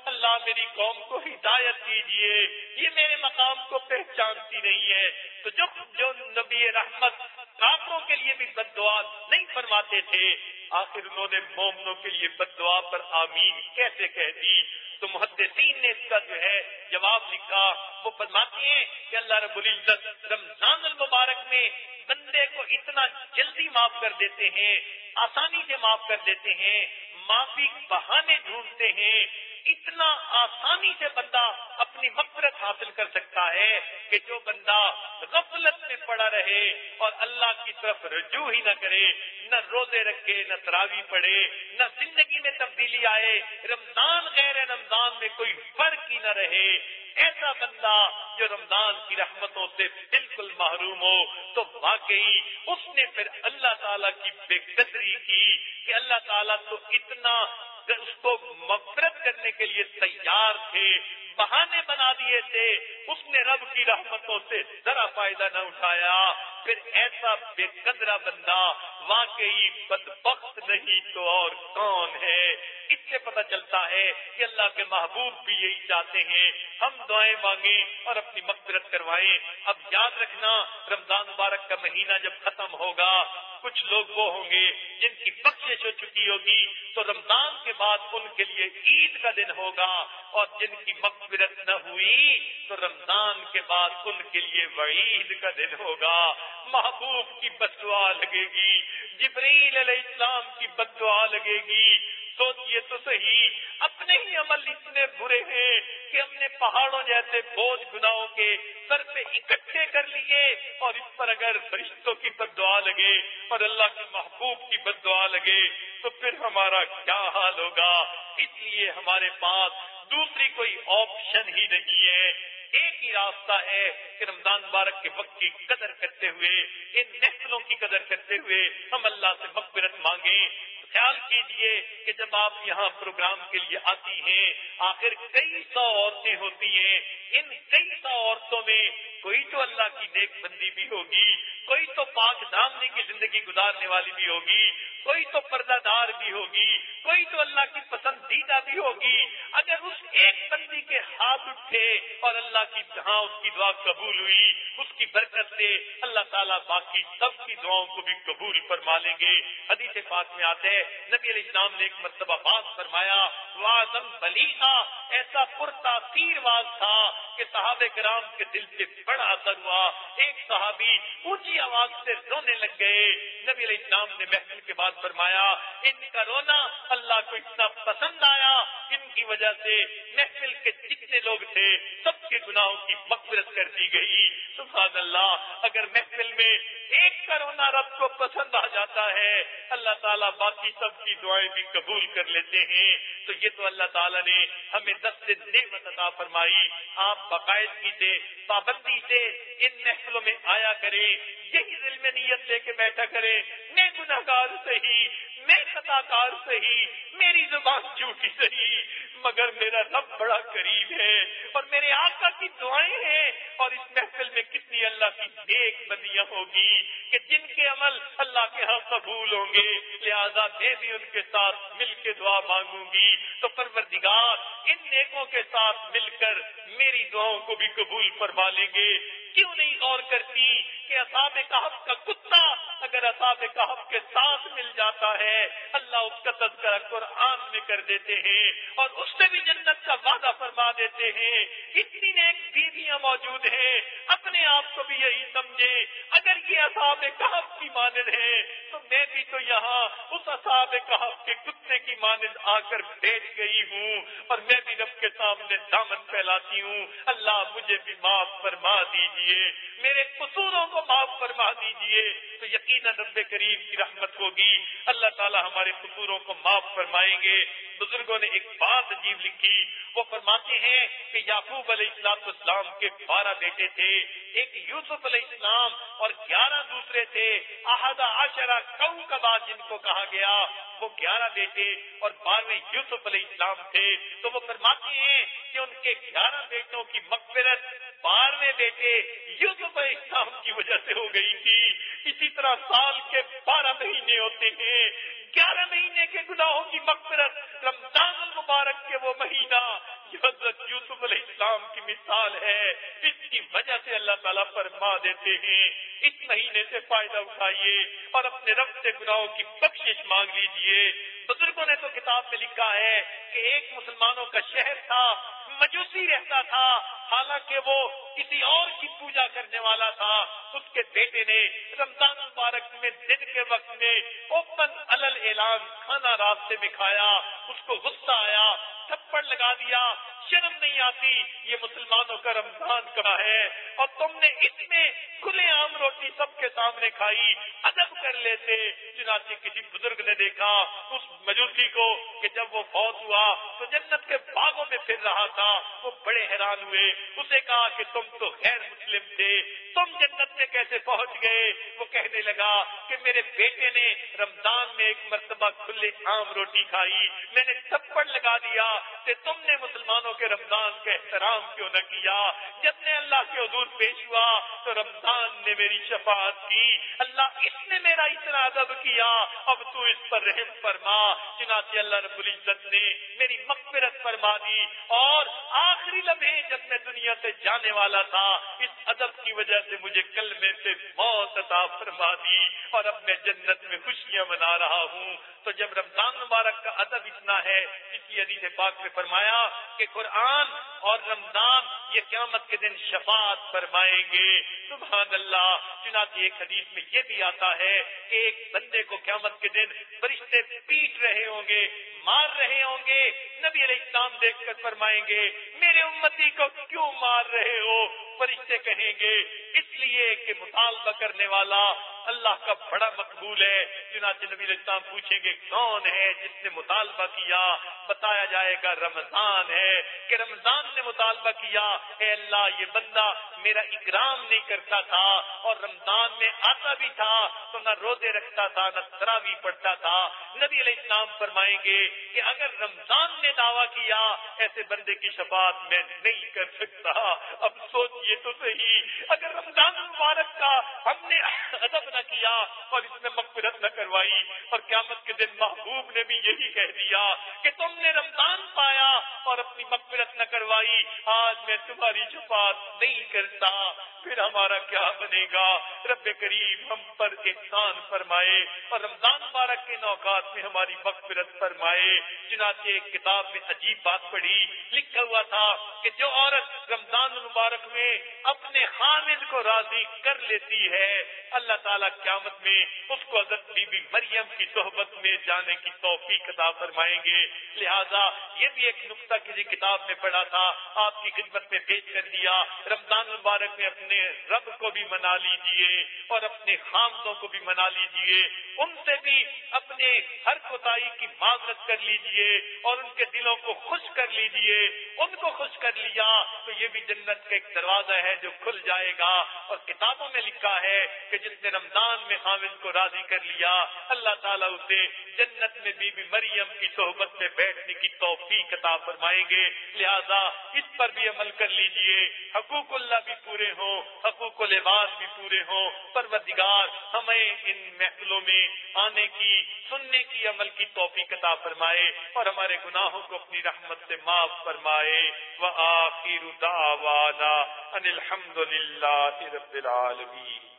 اللہ میری قوم کو ہدایت دیجیے یہ میرے مقام کو پہچانتی نہیں ہے، تو جو جو نبی رحمت کافروں کے لیے بھی بد دعا نہیں فرماتے تھے، آخر انہوں نے مومنوں کے لیے بد دعا پر آمین کیسے کہہ دی؟ تو محدثین نے اس کا جو ہے جواب لکھا، وہ فرماتے ہیں کہ اللہ رب العزت رمضان المبارک میں بندے کو اتنا جلدی معاف کر دیتے ہیں، آسانی سے معاف کر دیتے ہیں، معافی بہانے ڈھونڈتے ہیں اتنا آسانی سے بندہ اپنی مفرت حاصل کر سکتا ہے کہ جو بندہ غفلت میں پڑا رہے اور اللہ کی طرف رجوع ہی نہ کرے، نہ روزے رکھے، نہ تراوی پڑے نہ زندگی میں تبدیلی آئے، رمضان غیر رمضان میں کوئی فرق ہی نہ رہے۔ ایسا بندہ جو رمضان کی رحمتوں سے بالکل محروم ہو، تو واقعی اس نے پھر اللہ تعالیٰ کی بے قدری کی کہ اللہ تعالیٰ تو اتنا اس کو مفرت کرنے کے لیے تیار تھے، بہانے بنا دیے تھے، اس نے رب کی رحمتوں سے ذرا فائدہ نہ اٹھایا، پھر ایسا بے قدرا بندہ واقعی بدبخت نہیں تو اور کون ہے؟ اس سے پتہ چلتا ہے کہ اللہ کے محبوب بھی یہی چاہتے ہیں۔ ہم دعائیں مانگیں اور اپنی مغفرت کروائیں۔ اب یاد رکھنا، رمضان مبارک کا مہینہ جب ختم ہوگا کچھ لوگ وہ ہوں گے جن کی بخشش ہو چکی ہوگی، تو رمضان کے بعد ان کے لیے عید کا دن ہوگا۔ اور جن کی مغفرت نہ ہوئی، تو رمضان کے بعد ان کے لیے وعید کا دن ہوگا۔ محبوب کی بدعا لگے گی، جبریل علیہ السلام کی بدعا لگے گی۔ سوچیے تو صحیح، اپنے ہی عمل اتنے برے ہیں کہ ہم نے پہاڑوں جیسے بوجھ گناہوں کے سر پہ اکٹھے کر لیے اور اس پر اگر فرشتوں کی بد دعا لگے اور اللہ کے محبوب کی بد دعا لگے تو پھر ہمارا کیا حال ہوگا؟ اس لیے ہمارے پاس دوسری کوئی آپشن ہی نہیں ہے۔ ایک ہی راستہ ہے کہ رمضان مبارک کے وقت کی قدر کرتے ہوئے، ان محفلوں کی قدر کرتے ہوئے ہم اللہ سے مغفرت مانگیں۔ خیال کیجیے کہ جب آپ یہاں پروگرام کے لیے آتی ہیں، آخر کئی سو عورتیں ہوتی ہیں۔ ان کئی سو عورتوں میں کوئی تو اللہ کی نیک بندی بھی ہوگی، کوئی تو پاک دامنی کی زندگی گزارنے والی بھی ہوگی، کوئی تو پردہ دار بھی ہوگی، کوئی تو اللہ کی پسندیدہ بھی ہوگی۔ اگر اس ایک بندی کے ہاتھ اٹھے اور اللہ کی جہاں اس کی دعا قبول ہوئی، اس کی برکت سے اللہ تعالیٰ باقی سب کی دعاؤں کو بھی قبول فرما لیں گے۔ حدیث پاک میں آتے نبی علیہ السلام نے ایک مرتبہ بات فرمایا وازم بلی تھا ایسا پرتاثیر واز تھا کہ صحابہ کرام کے دل سے بڑا اثر ہوا۔ ایک صحابی اونچی آواز سے رونے لگ گئے۔ نبی علیہ السلام نے محفل کے بعد فرمایا، ان کا رونا اللہ کو اتنا پسند آیا، ان کی وجہ سے محفل کے جتنے لوگ تھے، سب کے گناہوں کی مغفرت کر دی گئی۔ سبحان اللہ، اگر محفل میں ایک کرونا رب کو پسند آ جاتا ہے، اللہ تعالیٰ باقی سب کی دعائیں بھی قبول کر لیتے ہیں۔ تو یہ تو اللہ تعالیٰ نے ہمیں دس نعمت عطا فرمائی۔ آپ باقاعدگی سے پابندی سے ان محفلوں میں آیا کریں۔ یہی دل میں نیت لے کے بیٹھا کرے میں گناہ گار صحیح، میں خطا کار صحیح، میری زبان جھوٹی صحیح، مگر میرا رب بڑا قریب ہے اور میرے آقا کی دعائیں ہیں اور اس محفل میں کتنی اللہ کی نیک بندیاں ہوگی کہ جن کے عمل اللہ کے ہاں قبول ہوں گے، لہذا میں بھی ان کے ساتھ مل کے دعا مانگوں گی۔ تو پروردگار، ان نیکوں کے ساتھ مل کر میری دعاؤں کو بھی قبول فرما لیں گے۔ کیوں نہیں غور کرتی کہ اصاب کہف کا کتا اگر اصاب کہف کے ساتھ مل جاتا ہے، اللہ اس کا تذکرہ قرآن میں کر دیتے ہیں اور اس سے بھی جنت کا وعدہ فرما دیتے ہیں۔ اتنی نیک بیویاں موجود ہیں۔ اپنے آپ کو بھی یہی سمجھے اگر یہ اصاب کہف کی مانند ہے تو میں بھی تو یہاں اس اصاب کہف کے کتے کی مانند آ کر بیٹھ گئی ہوں اور میں بھی رب کے سامنے دامن پھیلاتی ہوں۔ اللہ مجھے بھی معاف فرما دیجیے۔ دیجیے، میرے قصوروں کو معاف فرما دیجیے تو یقیناً رب کریم کی رحمت ہوگی۔ اللہ تعالی ہمارے قصوروں کو معاف فرمائیں گے۔ بزرگوں نے ایک بات عجیب لکھی، وہ فرماتے ہیں کہ یعقوب علیہ السلام اسلام کے بارہ بیٹے تھے۔ ایک یوسف علیہ السلام اور گیارہ دوسرے تھے۔ احدہ عشرہ کو کبا جن کو کہا گیا، وہ گیارہ بیٹے اور بارہویں یوسف علیہ السلام تھے۔ تو وہ فرماتے ہیں کہ ان کے گیارہ بیٹوں کی مغفرت بارہویں بیٹے یہ تو میں السلام کی وجہ سے ہو گئی تھی۔ اسی طرح سال کے بارہ مہینے ہوتے ہیں۔ گیارہ مہینے کے گناہوں کی مغفرت، رمضان المبارک کے وہ مہینہ۔ حضرت یوسف علیہ السلام کی مثال ہے، اس کی وجہ سے اللہ تعالیٰ فرما دیتے ہیں، اس مہینے سے فائدہ اٹھائیے اور اپنے رب سے گناہوں کی بخشش مانگ لیجیے۔ بزرگوں نے تو کتاب میں لکھا ہے کہ ایک مسلمانوں کا شہر تھا، مجوسی رہتا تھا، حالانکہ وہ کسی اور کی پوجا کرنے والا تھا۔ اس کے بیٹے نے رمضان مبارک میں دن کے وقت میں اوپن الل اعلان کھانا راستے میں کھایا، اس کو غصہ آیا تھپڑ لگا دیا، شرم نہیں آتی، یہ مسلمانوں کا رمضان کا ہے۔ اور تم نے اس میں کھلے عام روٹی سب کے سامنے کھائی، ادب کر لیتے۔ چنانچہ کسی بزرگ نے دیکھا، اس مجوسی کو کہ جب وہ فوت ہوا تو جنت کے باغوں میں پھر رہا تھا۔ وہ بڑے حیران ہوئے۔ اسے کہا کہ تم تو غیر مسلم تھے۔ تم جنت میں کیسے پہنچ گئے؟ وہ کہنے لگا کہ میرے بیٹے نے رمضان میں ایک مرتبہ کھلے عام روٹی کھائی۔ میں نے تھپڑ لگا دیا۔ کہ تم نے مسلمانوں کے رمضان کا احترام کیوں نہ کیا؟ جب میں اللہ کے حضور پیش ہوا تو رمضان نے میری شفاعت کی۔ اللہ اس نے میرا اتنا ادب کیا۔ اب تو اس پر رحم فرما۔ چنانچہ اللہ رب العزت نے میری مغفرت فرما دی۔ اور آخری لمحے جب میں دنیا سے جانے والا تھا، اس ادب کی وجہ سے مجھے کل میں سے موت عطا فرما دی۔ اور اب میں جنت میں خوشیاں منا رہا ہوں۔ تو جب رمضان مبارک کا ادب اتنا ہے، اسی حدیث پاک میں فرمایا کہ قرآن اور رمضان یہ قیامت کے دن شفاعت فرمائیں گے۔ سبحان اللہ، چنانچہ ایک حدیث میں یہ بھی آتا ہے کہ ایک بندے کو قیامت کے دن فرشتے پیٹ رہے ہوں گے، مار رہے ہوں گے، نبی علیہ السلام دیکھ کر فرمائیں گے، میرے امتی کو کیوں مار رہے ہو؟ فرشتے کہیں گے، اس لیے کہ مطالبہ کرنے والا اللہ کا بڑا مقبول ہے۔ چنانچہ نبی علیہ السلام پوچھیں گے، کون ہے جس نے مطالبہ کیا؟ بتایا جائے گا رمضان ہے۔ کہ رمضان نے مطالبہ کیا؟ اے اللہ، یہ بندہ میرا اکرام نہیں کرتا تھا اور رمضان میں آتا بھی تھا تو نہ روزے رکھتا تھا، نہ تراوی پڑتا تھا۔ نبی علیہ السلام فرمائیں گے کہ اگر رمضان نے دعویٰ کیا، ایسے بندے کی شفاعت میں نہیں کر سکتا۔ اب سوچئے تو صحیح، اگر رمضان مبارک کا ہم نے ادب نہ کیا اور اس میں مغفرت نہ کروائی اور قیامت کے دن محبوب نے بھی یہی کہہ دیا کہ تم نے رمضان پایا اور اپنی مغفرت نہ کروائی، آج میں تمہاری شفاعت نہیں کرتا، پھر ہمارا کیا بنے گا؟ رب کریم ہم پر احسان فرمائے اور رمضان مبارک کے نوکات میں ہماری مغفرت فرمائے۔ چنانچہ ایک کتاب میں عجیب بات پڑھی، لکھا ہوا تھا کہ جو عورت رمضان المبارک میں اپنے حامد کو راضی کر لیتی ہے، اللہ تعالیٰ قیامت میں اس کو حضرت بی بی مریم کی صحبت میں جانے کی توفیق عطا فرمائیں گے۔ لہذا یہ بھی ایک نقطہ کسی کتاب میں پڑھا تھا، آپ کی خدمت میں پیش کر دیا۔ رمضان مبارک میں اپنے رب کو بھی منا لیجیے اور اپنے خامدوں کو بھی منا لیجیے۔ ان سے بھی اپنے ہر کوتاہی کی معذرت کر لیجیے اور ان کے دلوں کو خوش کر لیجیے۔ ان کو خوش کر لیا تو یہ بھی جنت کا ایک دروازہ ہے جو کھل جائے گا۔ اور کتابوں میں لکھا ہے کہ جس نے رمضان میں حامد کو راضی کر لیا۔ اللہ تعالیٰ اسے جنت میں بی بی مریم کی صحبت میں بیٹھنے کی توفیق عطا فرمائیں گے۔ لہذا اس پر بھی عمل کر لیجیے۔ حقوق اللہ بھی پورے ہوں، حقوق العباد بھی پورے ہوں۔ پروردگار، ہمیں ان محفلوں میں آنے کی، سننے کی عمل کی توفیق عطا فرمائے اور ہمارے گناہوں کو اپنی رحمت سے معاف فرمائے۔ وآخر دعوانا ان الحمد للہ رب العالمین۔